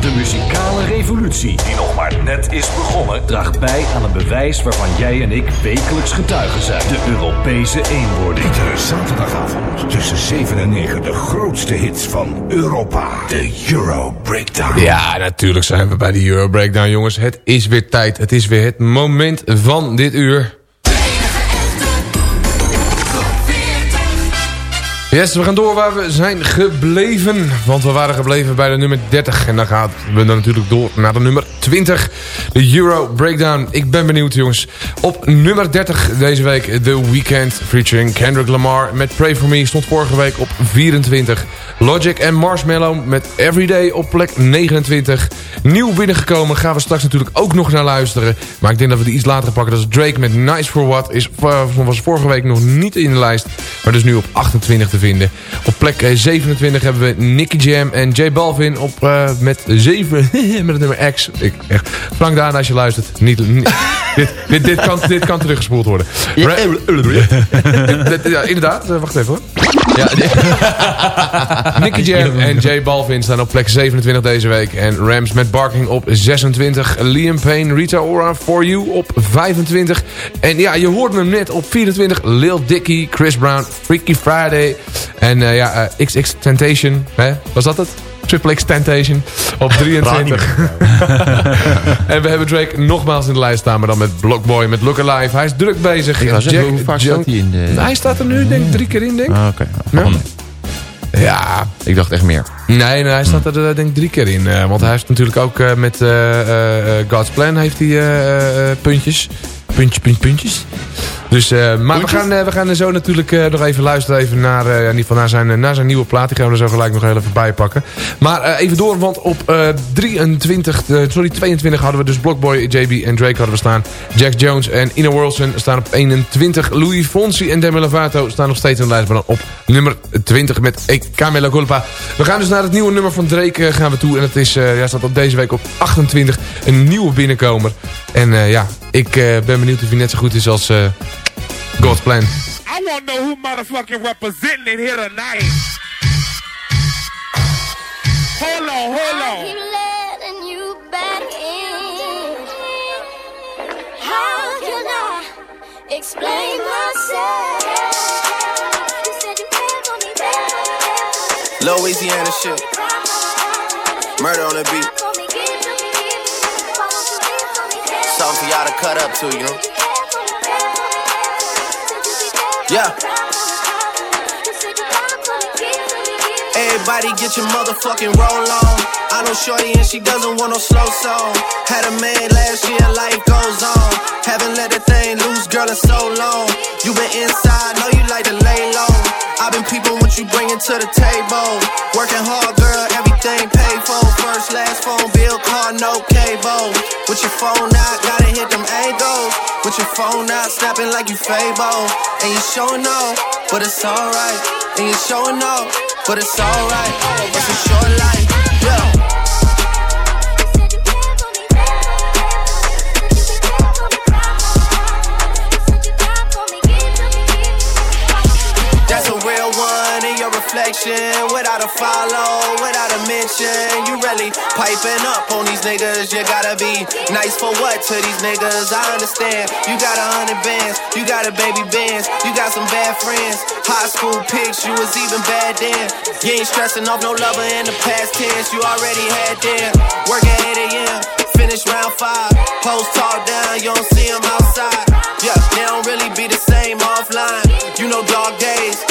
De muzikale revolutie, die nog maar net is begonnen, draagt bij aan een bewijs waarvan jij en ik wekelijks getuigen zijn. De Europese eenwording. Iedere zaterdagavond tussen 7 en 9 de grootste hits van Europa. De Euro Breakdown. Ja, natuurlijk zijn we bij de Euro Breakdown, jongens. Het is weer tijd. Het is weer het moment van dit uur. Yes, we gaan door waar we zijn gebleven. Want we waren gebleven bij de nummer 30. En dan gaan we dan natuurlijk door naar de nummer 20. De Euro Breakdown. Ik ben benieuwd jongens. Op nummer 30 deze week The Weeknd featuring Kendrick Lamar met Pray For Me stond vorige week op 24. Logic en Marshmallow met Everyday op plek 29. Nieuw binnengekomen gaan we straks natuurlijk ook nog naar luisteren. Maar ik denk dat we die iets later pakken. Dat is Drake met Nice For What. Is, uh, was vorige week nog niet in de lijst. Maar dus nu op 28 te vinden. Op plek eh, 27 hebben we Nicky Jam en J Balvin op, uh, met 7 (laughs) met het nummer X. Ik, echt, Frank Daan, als je luistert. Niet- dit, dit, dit, kan, dit kan teruggespoeld worden. Ja, inderdaad. Eh, wacht even hoor. (laughs) Nicky Jam en J Balvin staan op plek 27 deze week. En Rams met Barking op 26. Liam Payne, Rita Ora, For You op 25. En ja, je hoorde hem net op 24. Lil Dicky, Chris Brown, Freaky Friday. En eh, ja, eh, XX Temptation. Hè? Was dat het? Triple X Temptation op (laughs) 23. (laughs) en we hebben Drake nogmaals in de lijst staan, maar dan met Blockboy, met Look Alive. Hij is druk bezig. Ik wou zeggen, hoe vaak Junk- staat hij in de- Hij staat er nu, denk ik, drie keer in, denk ik. Ah, Oké. Ja. Ja. Ik dacht echt meer. Nee, nee hij staat er eh, denk ik drie keer in. eh, want hij heeft natuurlijk ook eh, met eh, eh, eh, God's Plan heeft hij eh, eh, puntjes. Puntjes, puntjes, puntjes. Dus, eh, maar we gaan, eh, we gaan zo natuurlijk eh, nog even luisteren even naar, in ieder geval naar, zijn, naar zijn nieuwe plaat. Die gaan we er zo gelijk nog heel even bij pakken. Maar even door, want op eh, 23, eh, sorry, 22 hadden we dus Blockboy, JB en Drake hadden we staan. Jack Jones en Inner Wilson staan op 21. Louis Fonsi en Demi Lovato staan nog steeds in de lijst, maar dan op nummer 20 met E Camela Culpa. We gaan dus naar het nieuwe nummer van Drake gaan we toe. En het is, ja, staat op deze week op 28 een nieuwe binnenkomer. En ja, ik ben benieuwd of hij net zo goed is als God's Plan. I want to know who motherfucking representing it here tonight. Hold on, hold on. letting you back in. How can I explain myself? You said you cared for me, baby. Louisiana shit. Murder on the beat. Something for y'all to cut up to, you know? Yeah. Everybody get your motherfucking roll on. I know Shorty and she doesn't want no slow song. Had a man last year, life goes on. Haven't let that thing loose, girl, in so long. You been inside, know you like to lay low. I've been peeping what you bringing to the table. Working hard, girl, everything paid for. First, last phone bill, car, no cable. With your phone out, gotta hit them angles. With your phone out, snapping like you Fable. And you showing off, but it's alright. And you showing off, but it's alright. It's a short life, yeah. Reflection. Without a follow, without a mention. You really piping up on these niggas. You gotta be nice for what to these niggas? I understand. You got a hundred bands, you got a baby bands, you got some bad friends. High school pics, you was even bad then. You ain't stressing off no lover in the past tense. You already had them. Work at 8 a.m., finish round five. Post talk down, you don't see them outside. Yeah, they don't really be the same offline. You know dog days,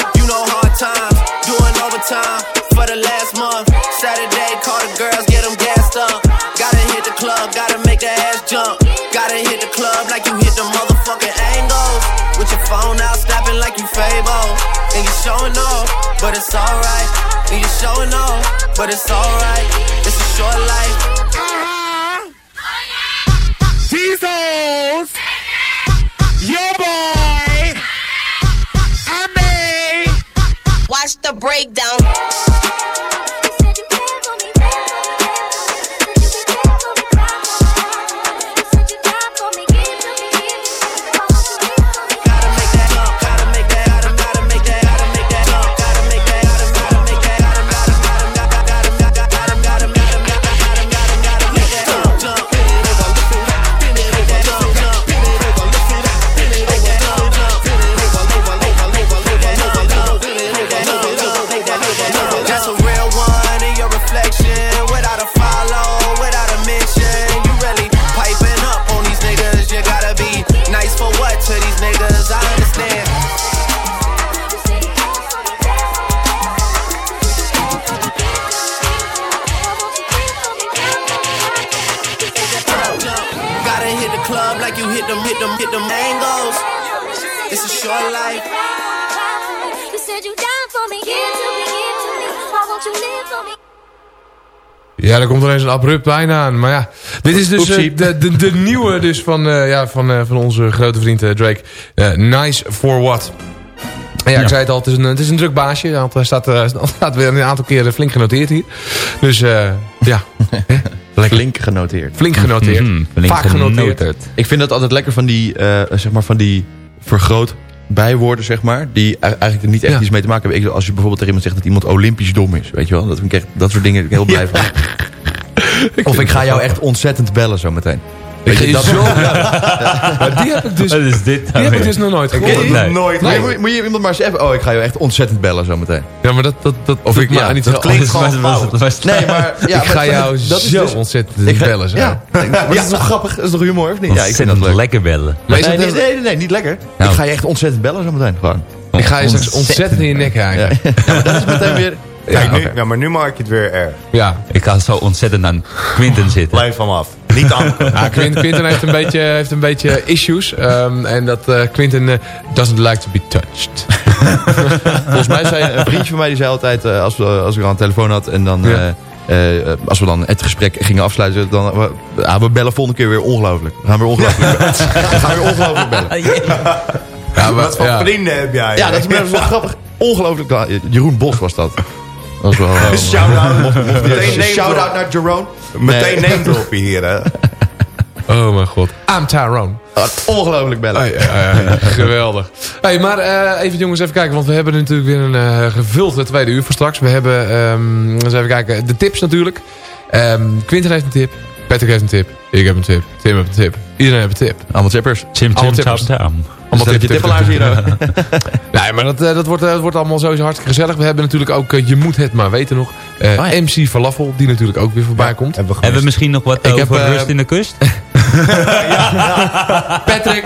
Overtime for the last month. Saturday, call the girls, get them gassed up. Gotta hit the club, gotta make the ass jump. Gotta hit the club like you hit the motherfucking angles. With your phone out, snapping like you Fable. And you showing off, but it's alright. And you showing off, but it's alright. It's a short life. Your Watch the breakdown. Like you hit them, hit them, hit them mangoes. It's a short life. You said you down for me, give to me, give to me. Why won't you live for me? Ja, daar komt er eens een abrupt einde aan. Maar ja, dit is dus eh, de, de, de nieuwe dus van, eh, ja, van, eh, van onze grote vriend Drake. Nice for what. En ja, ik zei het al, het is een, het is een druk baasje. Want hij staat, (laughs) staat weer een aantal keren flink genoteerd hier. Dus eh, (laughs) ja, Flink genoteerd. flink genoteerd. Mhm, flink Vaak genoteerd. Ik vind dat altijd lekker van die, eh, zeg maar, van die vergroot bijwoorden, zeg maar. Die e- eigenlijk er niet echt Ja. iets mee te maken hebben. Ik, als je bijvoorbeeld tegen iemand zegt dat iemand olympisch dom is. Weet je wel? Dat, vind ik echt, dat soort dingen ik heel blij van. (laughs) Of ik ga jou echt ontzettend bellen zometeen. Ik ga je, je dat- zo... (laughs) Maar die heb ik dus, Wat is dit die heb ik dus nog nooit gehoord. je Nee. Nooit. Nee, moet, moet je iemand maar eens even... Oh, ik ga jou echt ontzettend bellen zometeen. Ja, maar dat, dat, dat Of ik- ja, niet dat zo- klinkt (laughs) gewoon was- fout. was- was- Nee, maar... (laughs) Ja, ik ga maar- jou dat is zo dus- ontzettend ga- bellen. Zo. Ja, maar dat is toch grappig? Dat is toch humor, of niet? Ja, ik vind dat leuk. lekker bellen. Maar is nee, het nee, nee, nee, nee, niet lekker. Nou. Ik ga je echt ontzettend bellen zometeen. Gewoon. Ik ga je straks ontzettend in je nek haken. ja, maar dat is meteen weer... Kijk, Ja, nu, maar nu maak je het weer erg. Ja. Ik ga zo ontzettend aan Quinten zitten. Blijf van af. Niet aan. (laughs) Ja, Quint- Quinten heeft een beetje, heeft een beetje issues. ehm, en dat eh Quinten eh, doesn't like to be touched. (laughs) Volgens mij zei een vriendje van mij, die zei altijd... eh, als, we, als ik aan de telefoon had en dan... Ja. eh, eh, als we dan het gesprek gingen afsluiten, dan we, ah, we bellen volgende keer weer ongelooflijk. We gaan weer ongelooflijk bellen. We gaan weer ongelooflijk bellen. (laughs) Ja, maar, Wat voor ja. vrienden heb jij? Ja, dat is wel grappig. Ongelooflijk. Ah, Jeroen Bos was dat. Dat was wel... (laughs) Shout-out. Meteen Meteen name shout-out naar Jerome. Meteen (laughs) Nee. name droppen hier, hè. Oh mijn god. I'm Tyrone. Ah, Ongelooflijk bellen. Ja, ja, ja. Geweldig. Hey, maar eh, even jongens, even kijken. Want we hebben natuurlijk weer een eh gevuld tweede uur voor straks. We hebben, ehm, eens even kijken, de tips natuurlijk. Ehm Quinten heeft een tip. Patrick heeft een tip. Ik heb een tip. Tim heeft een tip. Iedereen heeft een tip. Allemaal tippers. Tim, Allemaal Tim, Tam. Tam. Allemaal Stel dat je tip, tip, tippelaars tip, hier ook. Nee, maar dat, eh, dat, wordt, eh, dat wordt allemaal sowieso hartstikke gezellig. We hebben natuurlijk ook eh, Je Moet Het Maar Weten nog. Eh, Oh ja. MC Falafel, die natuurlijk ook weer voorbij komt. Hebben we Hebben we misschien nog wat Ik over heb, rust in de kust? (laughs) Patrick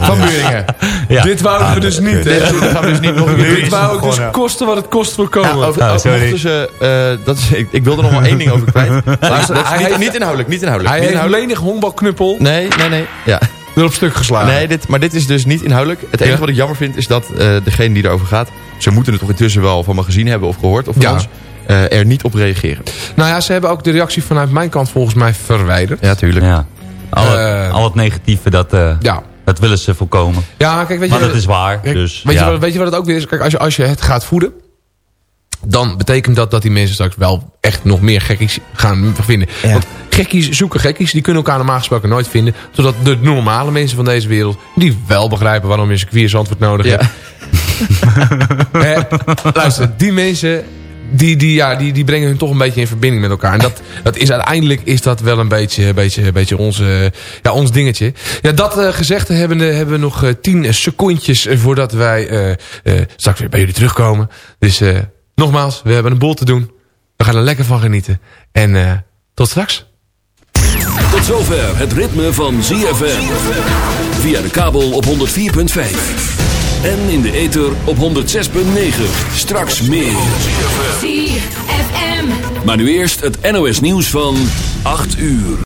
van Buringen. Ja. Dit wouden we dus niet. hè. Dit gaan we dus niet nog een Dit wou ik dus kosten wat het kost Ja, voorkomen. over, Oh, over- sorry. eh, dat is, ik, ik wilde er nog maar één ding over kwijt. (laughs) Luister, dat is hij niet, heeft- niet inhoudelijk, niet inhoudelijk. Hij niet heeft lenig honkbalknuppel Nee, nee, nee. Ja. Erop stuk geslagen. Nee, dit, maar dit is dus niet inhoudelijk. Het enige Ja? wat ik jammer vind is dat eh, degene die erover gaat... ze moeten het toch intussen wel van me gezien hebben of gehoord of van Ja. ons... eh, er niet op reageren. Nou ja, ze hebben ook de reactie vanuit mijn kant volgens mij verwijderd. Ja, tuurlijk. Ja. Al het, Eh, al het negatieve, dat, eh, Ja. dat willen ze voorkomen. Ja, kijk, weet je, Maar dat is waar. Kijk, Dus, weet, ja. je wat, weet je wat het ook weer is? Kijk, als je, als je het gaat voeden... dan betekent dat dat die mensen straks wel echt nog meer gekkies gaan vinden. Want gekkies zoeken gekkies. Die kunnen elkaar normaal gesproken nooit vinden. Zodat de normale mensen van deze wereld... die wel begrijpen waarom je een circuit nodig Ja. hebt. (laughs) Hè, luister, die mensen... Die, die, ja, die, die brengen hun toch een beetje in verbinding met elkaar. En dat, dat is uiteindelijk is dat wel een beetje, een beetje, een beetje onze, ja, ons dingetje. Ja, dat eh, gezegd hebben, hebben we nog eh, tien secondjes voordat wij eh, eh, straks weer bij jullie terugkomen. Dus eh, nogmaals, we hebben een boel te doen. We gaan er lekker van genieten. En eh, tot straks. Tot zover het ritme van ZFM. Via de kabel op 104.5. En in de ether op 106.9. Straks meer. ZFM. Maar nu eerst het NOS nieuws van 8 uur.